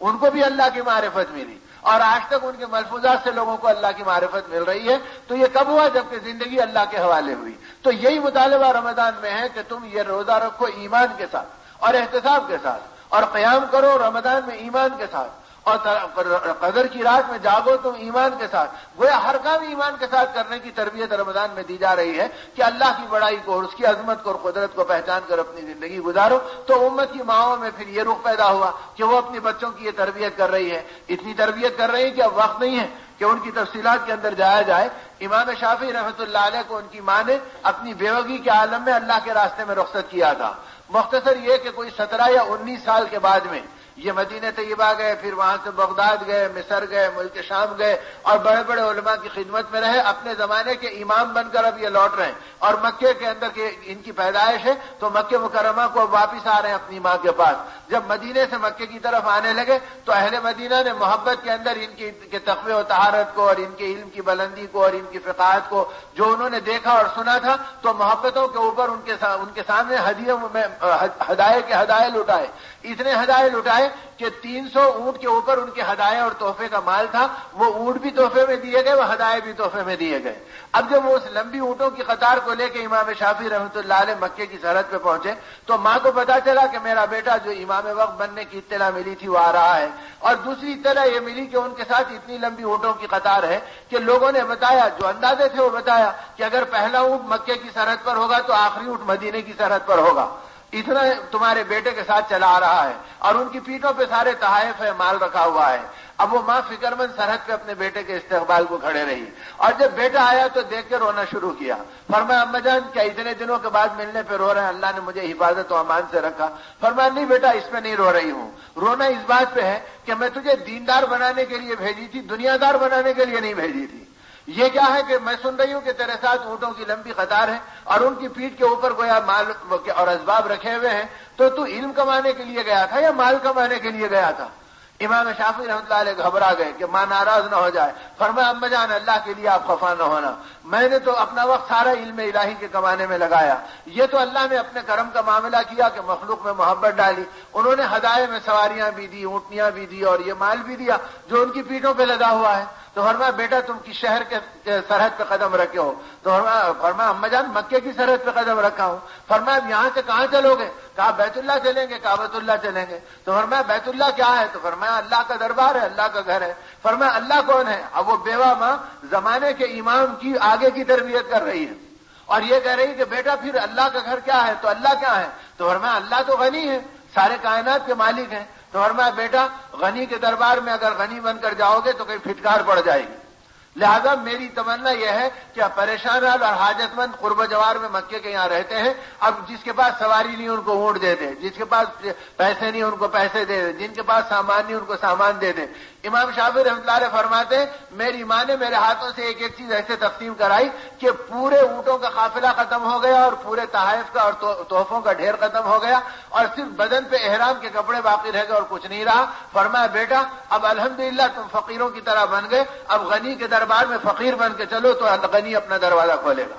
ان کو بھی اللہ کی معرفت ملی۔ اور آج تک ان کے ملفوظات سے لوگوں کو اللہ کی معرفت مل رہی ہے۔ تو یہ کب ہوا جبکہ زندگی اللہ کے حوالے ہوئی؟ تو یہی مطالبہ رمضان میں ہے کہ تم یہ روزہ رکھو ایمان کے ساتھ اور احتساب کے ساتھ اور قیام کرو رمضان میں ایمان کے ساتھ۔ اور قدر کی رات میں جاگو تم ایمان کے ساتھ۔ گویا ہر کام ایمان کے ساتھ کرنے کی تربیت رمضان میں دی جا رہی ہے کہ اللہ کی بڑائی کو اور اس کی عظمت کو اور قدرت کو پہچان کر اپنی زندگی گزارو۔ تو امت کی ماؤں میں پھر یہ رخ پیدا ہوا کہ وہ اپنے بچوں کی یہ تربیت کر رہی ہے۔ اتنی تربیت کر رہی ہے کہ اب وقت نہیں ہے کہ ان کی تفصیلات کے اندر جایا جائے۔ امام شافی رحمۃ اللہ علیہ کو ان کی ماں نے اپنی بیوگی کے عالم میں اللہ کے راستے میں رخصت کیا تھا۔ مختصر یہ کہ کوئی سترہ یا انیس سال کے بعد میں یہ مدینہ طیبہ گئے، پھر وہاں سے بغداد گئے، مصر گئے، ملک شام گئے اور بڑے بڑے علماء کی خدمت میں رہے۔ اپنے زمانے کے امام بن کر اب یہ لوٹ رہے ہیں اور مکے کے اندر کے ان کی پیدائش ہے تو مکے مکرمہ کو واپس آ رہے ہیں اپنی ماں کے پاس۔ جب مدینے سے مکے کی طرف آنے لگے تو اہل مدینہ نے محبت کے اندر ان کی تقوی و تہارت کو اور ان کے علم کی بلندی کو اور ان کی فقاعت کو جو انہوں نے دیکھا اور سنا تھا تو محبتوں کے اوپر ان کے سامنے ہدیوں میں، ہدایے کے ہدایے لٹائے اتنے ہدایے لٹائے کہ تین سو اونٹ کے اوپر ان کے ہدایے اور تحفے کا مال تھا، وہ اونٹ بھی تحفے میں دیے گئے، وہ ہدایے بھی تحفے میں دیے گئے۔ اب جب وہ اس لمبی اونٹوں کی قطار کو لے کے امام شافی رحمۃ اللہ علیہ مکے کی سرحد پہ پہنچے، تو ماں کو پتا چلا کہ میرا بیٹا جو امام وقت بننے کی اطلاع ملی تھی، وہ آ رہا ہے۔ اور دوسری اطلاع یہ ملی کہ ان کے ساتھ اتنی لمبی اونٹوں کی قطار ہے کہ لوگوں نے بتایا، جو اندازے تھے وہ بتایا کہ اگر پہلا اونٹ مکے کی سرحد پر ہوگا تو آخری اونٹ مدینے کی سرحد پر ہوگا۔ اتنا تمہارے بیٹے کے ساتھ چلا آ رہا ہے اور ان کی پیٹوں پہ سارے تحائف ہے، مال رکھا ہوا ہے۔ اب وہ ماں فکر مند سرحد پہ اپنے بیٹے کے استقبال کو کھڑے رہی۔ اور جب بیٹا آیا تو دیکھ کے رونا شروع کیا۔ فرمایا، اما جان، کیا اتنے دنوں کے بعد ملنے پہ رو رہے ہیں؟ اللہ نے مجھے حفاظت و امان سے رکھا۔ فرمایا، نہیں بیٹا، اس میں نہیں رو رہی ہوں۔ رونا اس بات پہ ہے کہ میں تجھے دیندار بنانے کے لیے بھیجی تھی، دنیا دار بنانے کے لیے نہیں بھیجی تھی۔ یہ کیا ہے کہ میں سن رہی ہوں کہ تیرے ساتھ اونٹوں کی لمبی قطار ہے اور ان کی پیٹ کے اوپر گویا مال اور اسباب رکھے ہوئے ہیں۔ تو تو علم کمانے کے لیے گیا تھا یا مال کمانے کے لیے گیا تھا؟ امام شافی رحمۃ اللہ علیہ گھبرا گئے کہ ماں ناراض نہ ہو جائے۔ فرمایا، اما جان، اللہ کے لیے آپ خفا نہ ہونا۔ میں نے تو اپنا وقت سارا علم الہی کے کمانے میں لگایا۔ یہ تو اللہ نے اپنے کرم کا معاملہ کیا کہ مخلوق میں محبت ڈالی۔ انہوں نے ہدایے میں سواریاں بھی دی، اونٹنیاں بھی دی اور یہ مال بھی دیا جو ان کی پیٹوں پہ لگا ہوا ہے۔ تو فرمایا، بیٹا، تم کی شہر کے سرحد پہ قدم رکھے ہو۔ تو فرمایا اما جان، مکے کی سرحد پہ قدم رکھا ہوں۔ فرمایا یہاں سے کہاں چلو گے؟ کہا، بیت اللہ چلیں گے کابت اللہ چلیں گے۔ تو فرمایا، بیت اللہ کیا ہے؟ تو فرمایا، اللہ کا دربار ہے، اللہ کا گھر ہے۔ فرمایا، اللہ کون ہے؟ اب وہ بیوہ ماں زمانے کے امام کی آگے کی تربیت کر رہی ہے۔ اور یہ کہہ رہی کہ بیٹا، پھر اللہ کا گھر کیا ہے؟ تو اللہ کیا ہے؟ تو فرمایا، اللہ تو غنی ہے، سارے کائنات کے مالک ہیں۔ تو فرمایا، بیٹا، غنی کے دربار میں اگر غنی بن کر جاؤ گے تو کہیں پھٹکار پڑ جائے گی۔ لہذا میری تمنا یہ ہے کہ پریشان حال اور حاجت مند قرب جوار میں مکے کے یہاں رہتے ہیں۔ اب جس کے پاس سواری نہیں ان کو اونٹ دے دیں، جس کے پاس پیسے نہیں ان کو پیسے دے دیں، جن کے پاس سامان نہیں ان کو سامان دے دیں۔ امام شافی رحمۃ اللہ فرماتے ہیں، میری ماں نے میرے ہاتھوں سے ایک ایک چیز ایسے تقسیم کرائی کہ پورے اونٹوں کا قافلہ ختم ہو گیا اور پورے تحائف کا اور تحفوں کا ڈھیر ختم ہو گیا اور صرف بدن پہ احرام کے کپڑے باقی رہ گئے اور کچھ نہیں رہا۔ فرمایا، بیٹا، اب الحمدللہ تم فقیروں کی طرح بن گئے، اب غنی کے دربار میں فقیر بن کے چلو تو غنی اپنا دروازہ کھولے گا۔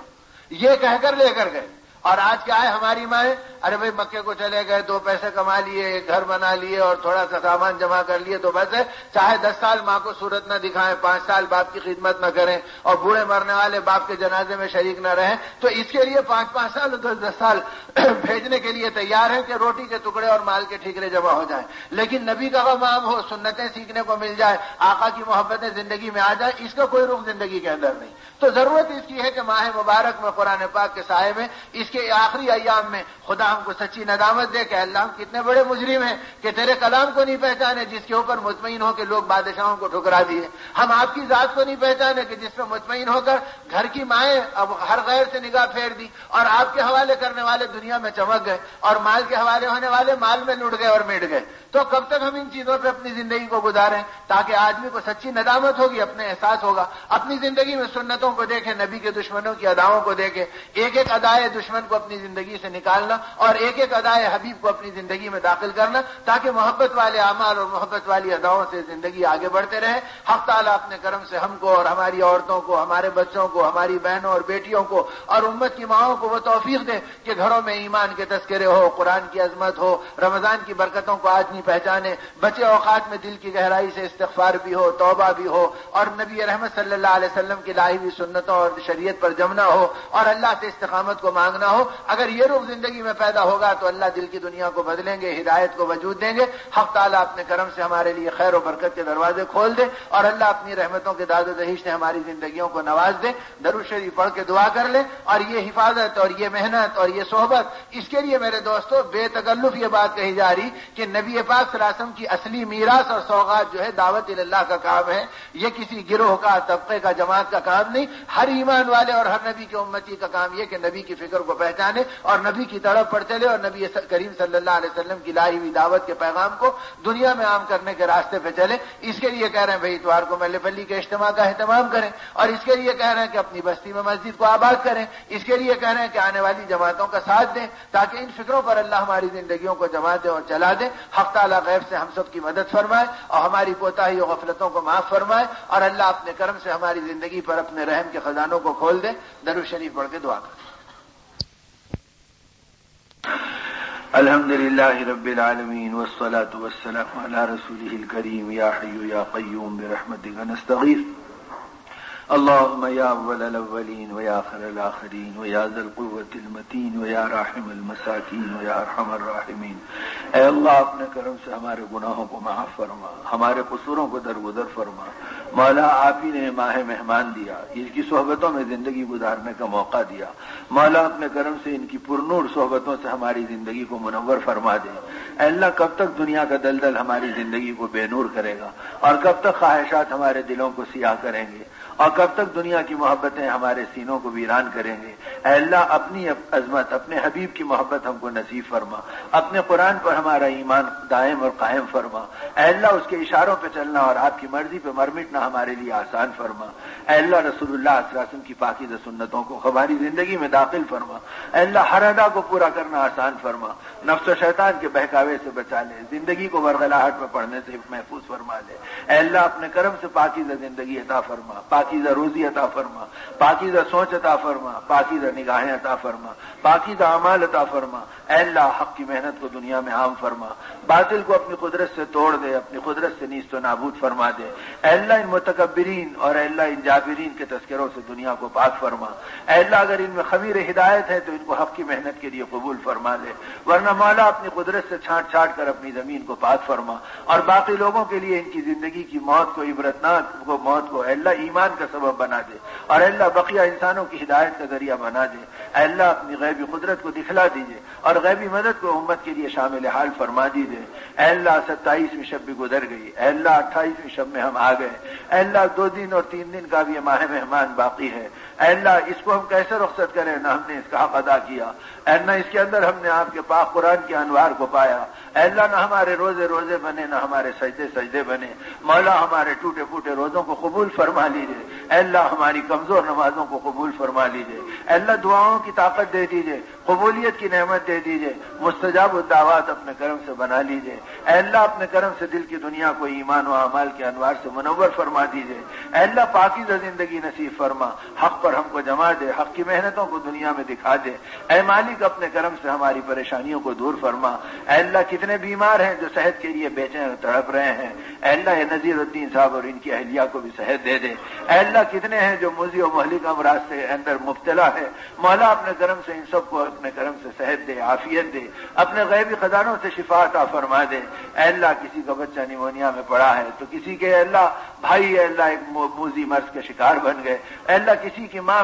یہ کہہ کر لے کر گئے۔ اور آج کیا ہے ہماری مائیں ارے بھائی، مکے کو چلے گئے، دو پیسے کما لیے، ایک گھر بنا لیے اور تھوڑا سا سامان جمع کر لیے، تو بس ہے، چاہے دس سال ماں کو صورت نہ دکھائیں، پانچ سال باپ کی خدمت نہ کریں اور بوڑھے مرنے والے باپ کے جنازے میں شریک نہ رہیں، تو اس کے لیے پانچ پانچ سال، دس دس سال [CLEARS THROAT] بھیجنے کے لیے تیار ہیں کہ روٹی کے ٹکڑے اور مال کے ٹھیکرے جمع ہو جائیں۔ لیکن نبی کا غمام ہو، سنتیں سیکھنے کو مل جائے آقا کی محبتیں زندگی میں آ جائیں، اس کا کوئی رخ زندگی کے اندر نہیں۔ تو ضرورت اس کی ہے کہ ماہ مبارک میں قرآن پاک کے سائے میں اس کے آخری ایام میں خدا ہم کو سچی ندامت دے کہ اللہ ہم کتنے بڑے مجرم ہیں کہ تیرے کلام کو نہیں پہچانے جس کے اوپر مطمئن ہو کہ لوگ بادشاہوں کو ٹھکرا دیے۔ ہم آپ کی ذات کو نہیں پہچانے کہ جس پہ مطمئن ہو کر گھر کی مائیں اب ہر غیر سے نگاہ پھیر دی اور آپ کے حوالے کرنے والے دنیا میں چمک گئے اور مال کے حوالے ہونے والے مال میں لٹ گئے اور مٹ گئے۔ تو کب تک ہم ان چیزوں پہ اپنی زندگی کو گزاریں تاکہ آدمی کو سچی ندامت ہوگی اپنے احساس ہوگا۔ اپنی زندگی میں سنتوں کو دیکھیں، نبی کے دشمنوں کی اداؤں کو دیکھیں۔ ایک ایک ادائے دشمن کو اپنی زندگی سے نکالنا اور ایک ایک ادائے حبیب کو اپنی زندگی میں داخل کرنا تاکہ محبت والے اعمال اور محبت والی اداؤں سے زندگی آگے بڑھتے رہے۔ حق تعالیٰ اپنے کرم سے ہم کو اور ہماری عورتوں کو، ہمارے بچوں کو، ہماری بہنوں اور بیٹیوں کو اور امت کی ماؤں کو وہ توفیق دے کہ گھروں میں ایمان کے تذکرے ہو، قرآن کی عظمت ہو، رمضان کی برکتوں کو آج نہیں پہچانے، بچے اوقات میں دل کی گہرائی سے استغفار بھی ہو، توبہ بھی ہو اور نبی رحمت صلی اللہ علیہ وسلم کی لائی ہوئی سنتوں اور شریعت پر جمنا ہو اور اللہ سے استقامت کو مانگنا ہو، اگر یہ رخ زندگی میں پیدا ہوگا تو اللہ دل کی دنیا کو بدلیں گے، ہدایت کو وجود دیں گے۔ حق تعالیٰ اپنے کرم سے ہمارے لیے خیر و برکت کے دروازے کھول دے اور اللہ اپنی رحمتوں کے داد و دہیش سے ہماری زندگیوں کو نواز دے۔ درو شریف پڑھ کے دعا کر لے اور یہ حفاظت اور یہ محنت اور یہ صحبت۔ اس کے لیے میرے دوستوں بے تکلف یہ بات کہی جا رہی کہ نبی پاک سراسم کی اصلی میراث اور سوغات جو ہے دعوت اللہ کا کام ہے۔ یہ کسی گروہ کا، طبقے کا، جماعت کا کام نہیں، ہر ایمان والے اور ہر نبی کے امتی کا کام یہ کہ نبی کی فکر کو پہچانے اور نبی کی طرف پر چلے اور نبی کریم صلی اللہ علیہ وسلم کی لائی ہوئی دعوت کے پیغام کو دنیا میں عام کرنے کے راستے پہ چلے اس کے لیے کہہ رہے ہیں بھائی اتوار کو مل پلی کے اجتماع کا اہتمام کریں۔ اور اس کے لیے کہہ رہے ہیں کہ اپنی بستی میں مسجد کو آباد کریں۔ اس کے لیے کہہ رہے ہیں کہ آنے والی جماعتوں کا ساتھ دیں تاکہ ان فکروں پر اللہ ہماری زندگیوں کو جما دے اور چلا دے ہفتہ اللہ غیب سے ہم سب کی مدد فرمائے اور ہماری کوتاہی و غفلتوں کو معاف فرمائے اور اللہ اپنے کرم سے ہماری زندگی پر اپنے رحم کے خزانوں کو کھول دے۔ درو شریف پڑھ کے دعا کر الحمد لله رب العالمين والصلاة والسلام على رسوله الكريم يا حي يا قيوم برحمتك نستغيث اللهم يا أول الأولين ويا آخر الآخرين ويا ذا القوة المتين ويا راحم المساكين ويا أرحم الراحمين. اے اللہ اپنے کرم سے ہمارے گناہوں کو معاف فرما، ہمارے قصوروں کو درگزر فرما۔ مولا، آپ ہی نے ماہ مہمان دیا اس کی صحبتوں میں زندگی گزارنے کا موقع دیا۔ مولا اپنے کرم سے ان کی پرنور صحبتوں سے ہماری زندگی کو منور فرما دے۔ اے اللہ، کب تک دنیا کا دلدل ہماری زندگی کو بے نور کرے گا؟ اور کب تک خواہشات ہمارے دلوں کو سیاہ کریں گے؟ اور کب تک دنیا کی محبتیں ہمارے سینوں کو ویران کریں گے؟ اے اللہ، اپنی عظمت، اپنے حبیب کی محبت ہم کو نصیب فرما۔ اپنے قرآن پر ہمارا ایمان دائم اور قائم فرما۔ اے اللہ، اس کے اشاروں پہ چلنا اور آپ کی مرضی پہ مرمٹنا ہمارے لیے آسان فرما۔ اے اللہ، رسول اللہ وسلم کی پاکیز سنتوں کو ہماری زندگی میں داخل فرما۔ اے اللہ، ہر ادا کو پورا کرنا آسان فرما۔ نفس و شیطان کے بہکاوے سے بچا لے۔ زندگی کو ورغلاہٹ میں پڑھنے سے محفوظ فرما لے۔ اے اللہ، اپنے کرم سے پاکیزہ زندگی عطا فرما۔ پاکیزہ روزی عطا فرما، پاکیزہ سوچ عطا فرما، پاکیزہ نگاہیں عطا فرما، پاکیزہ اعمال عطا فرما۔ اے اللہ، حق کی محنت کو دنیا میں عام فرما۔ باطل کو اپنی قدرت سے توڑ دے، اپنی قدرت سے نیست و نابود فرما دے۔ اے اللہ، ان متکبرین اور اے اللہ، ان جابرین کے تذکروں سے دنیا کو پاک فرما۔ اے اللہ، اگر ان میں خمیر ہدایت ہے تو ان کو حق کی محنت کے لیے قبول فرما لے۔ ورنہ مولا اپنی قدرت سے چھانٹ چھانٹ کر اپنی زمین کو پاک فرما۔ اور باقی لوگوں کے لیے ان کی زندگی کی موت کو، عبرتناک کو موت کو، اے اللہ، ایمان ایمان کا سبب بنا دے۔ اور اللہ، بقیہ انسانوں کی ہدایت کا ذریعہ بنا دے۔ اے اللہ، اپنی غیبی قدرت کو دکھلا دیجیے اور غیبی مدد کو امت کے لیے شامل حال فرما دیجیے اے اللہ، ستائیسویں شب بھی گزر گئی۔ اے اللہ، اٹھائیسویں شب میں ہم آ گئے۔ اے اللہ، دو دن اور تین دن کا بھی ماہ مہمان باقی ہے۔ اے اللہ، اس کو ہم کیسے رخصت کریں؟ نہ ہم نے اس کا حق ادا کیا۔ اے اللہ، اس کے اندر ہم نے آپ کے پاک قرآن کے انوار کو پایا۔ اے اللہ نہ ہمارے روزے روزے بنے، نہ ہمارے سجدے سجدے بنے۔ مولا ہمارے ٹوٹے پھوٹے روزوں کو قبول فرما لیجیے اے اللہ ہماری کمزور نمازوں کو قبول فرما لیجیے اے اللہ دعاؤں کی طاقت دے دیجیے قبولیت کی نعمت دے دیجیے مستجاب الدعوات اپنے کرم سے بنا لیجیے اے اللہ، اپنے کرم سے دل کی دنیا کو ایمان و اعمال کے انوار سے منور فرما دیجیے اے اللہ، پاکیزہ زندگی نصیب فرما۔ حق پر ہم کو جما دے، حق کی محنتوں کو دنیا میں دکھا دے۔ اے مالک، اپنے کرم سے ہماری پریشانیوں کو دور فرما۔ اے اللہ، کتنے بیمار ہیں جو صحت کے لیے بیچے اور تڑپ رہے ہیں۔ اے اللہ نذیر الدین صاحب اور ان کی اہلیہ کو بھی صحت دے دے۔ اے اللہ، کتنے ہیں جو مزی و مہلک امراض سے اندر مبتلا ہے مولا، اپنے کرم سے ان سب کو اپنے کرم سے صحت دے، عافیت دے، اپنے غیبی خزانوں سے شفا عطا فرما دے۔ اے اللہ، کسی کا بچہ نیمونیا میں پڑا ہے تو کسی کے اللہ، بھائی اللہ، ایک موزی مرض کے شکار بن گئے۔ اے اللہ، کسی کی ماں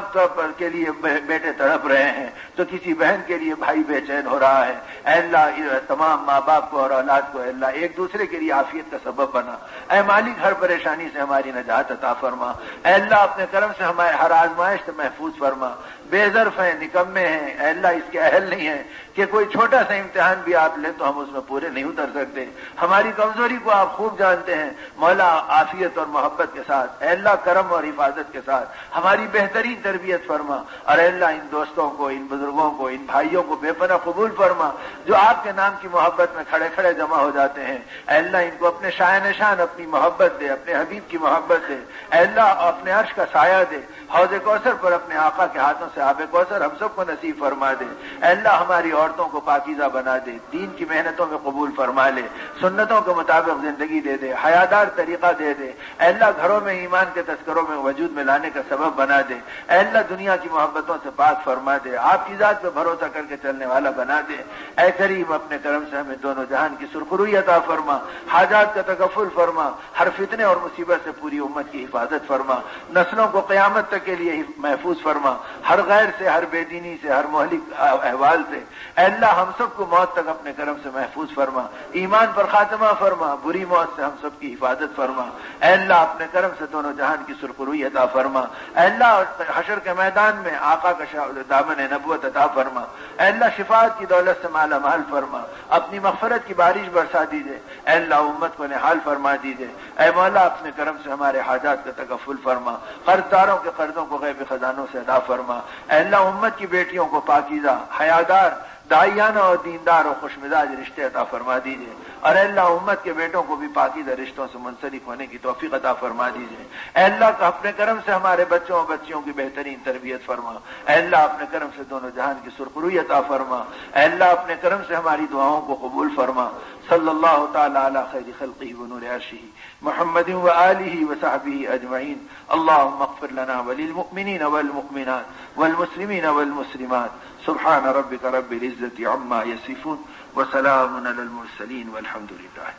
کے لیے بیٹے تڑپ رہے ہیں تو کسی بہن کے لیے بھائی بے چین ہو رہا ہے۔ اے اللہ تمام ماں باپ کو اور اولاد کو، اے اللہ، ایک دوسرے کے لیے عافیت کا سبب بنا۔ اے مالک، ہر پریشانی سے ہماری نجات عطا فرما۔ اے اللہ، اپنے کرم سے ہمارے، ہر آزمائش سے محفوظ فرما۔ بے ظرف ہیں، نکمے ہیں اللہ اس کے اہل نہیں ہیں کہ کوئی چھوٹا سا امتحان بھی آپ لیں تو ہم اس میں پورے نہیں اتر سکتے۔ ہماری کمزوری کو آپ خوب جانتے ہیں، مولا عافیت اور محبت کے ساتھ اللہ کرم اور حفاظت کے ساتھ۔ ہماری بہترین تربیت فرما اور اللہ ان دوستوں کو، ان بزرگوں کو، ان بھائیوں کو بے پناہ قبول فرما جو آپ کے نام کی محبت میں کھڑے کھڑے جمع ہو جاتے ہیں۔ اللہ ان کو اپنے شاہ نشان اپنی محبت دے، اپنے حبیب کی محبت دے۔ اللہ اپنے عرش کا سایہ دے۔ حوض کوثر پر اپنے آقا کے ہاتھوں سے آب کوثر ہم سب کو نصیب فرما دے۔ اے اللہ ہماری عورتوں کو پاکیزہ بنا دے۔ دین کی محنتوں میں قبول فرما لے۔ سنتوں کے مطابق زندگی دے دے۔ حیادار طریقہ دے دے۔ اے اللہ گھروں میں ایمان کے تذکروں میں وجود میں لانے کا سبب بنا دے۔ اے اللہ دنیا کی محبتوں سے پاک فرما دے۔ آپ کی ذات پہ بھروسہ کر کے چلنے والا بنا دے۔ اے کریم اپنے کرم سے ہمیں دونوں جہان کی سرخروئی عطا فرما۔ حاجات کا تکفل فرما۔ ہر فتنے اور مصیبت سے پوری امت کی حفاظت فرما۔ نسلوں کو قیامت تک کے لیے محفوظ فرما، ہر غیر سے، ہر بے دینی سے، ہر مہلک احوال سے۔ اے اللہ، ہم سب کو موت تک اپنے کرم سے محفوظ فرما۔ ایمان پر خاتمہ فرما، بری موت سے ہم سب کی حفاظت فرما۔ اے اللہ، اپنے کرم سے دونوں جہان کی سرخروئی عطا فرما۔ اے اللہ، حشر کے میدان میں آقا کا دامن نبوت عطا فرما۔ اے اللہ، شفاعت کی دولت سے مالا مال فرما۔ اپنی مغفرت کی بارش برسا دیجیے اے اللہ، امت کو نحال فرما دیجیے اے مولا، اپنے کرم سے ہمارے حاجات کا تکفل فرما۔ قرض داروں کے مردوں کو غیب خزانوں سے ادا فرما۔ اے اللہ، امت کی بیٹیوں کو پاکیزہ، حیادار دائیانہ اور دیندار اور خوش مزاج رشتے عطا فرما دیجیے اور اللہ امت کے بیٹوں کو بھی پاکیزہ رشتوں سے منسلک ہونے کی توفیق عطا فرما دیجیے اے اللہ کا اپنے کرم سے ہمارے بچوں اور بچیوں کی بہترین تربیت فرما۔ اے اللہ اپنے کرم سے دونوں جہان کی سرخروئی عطا فرما۔ اے اللہ اپنے کرم سے ہماری دعاؤں کو قبول فرما۔ صلی اللہ تعالی علی خیر خلقی و نور عرشی محمد و علیہ و صحبی اجمعین۔ اللہم اغفر لنا وللمؤمنین والمؤمنات والمسلمین والمسلمات۔ سبحان ربك رب العزة عما يصفون وسلام على المرسلين والحمد لله.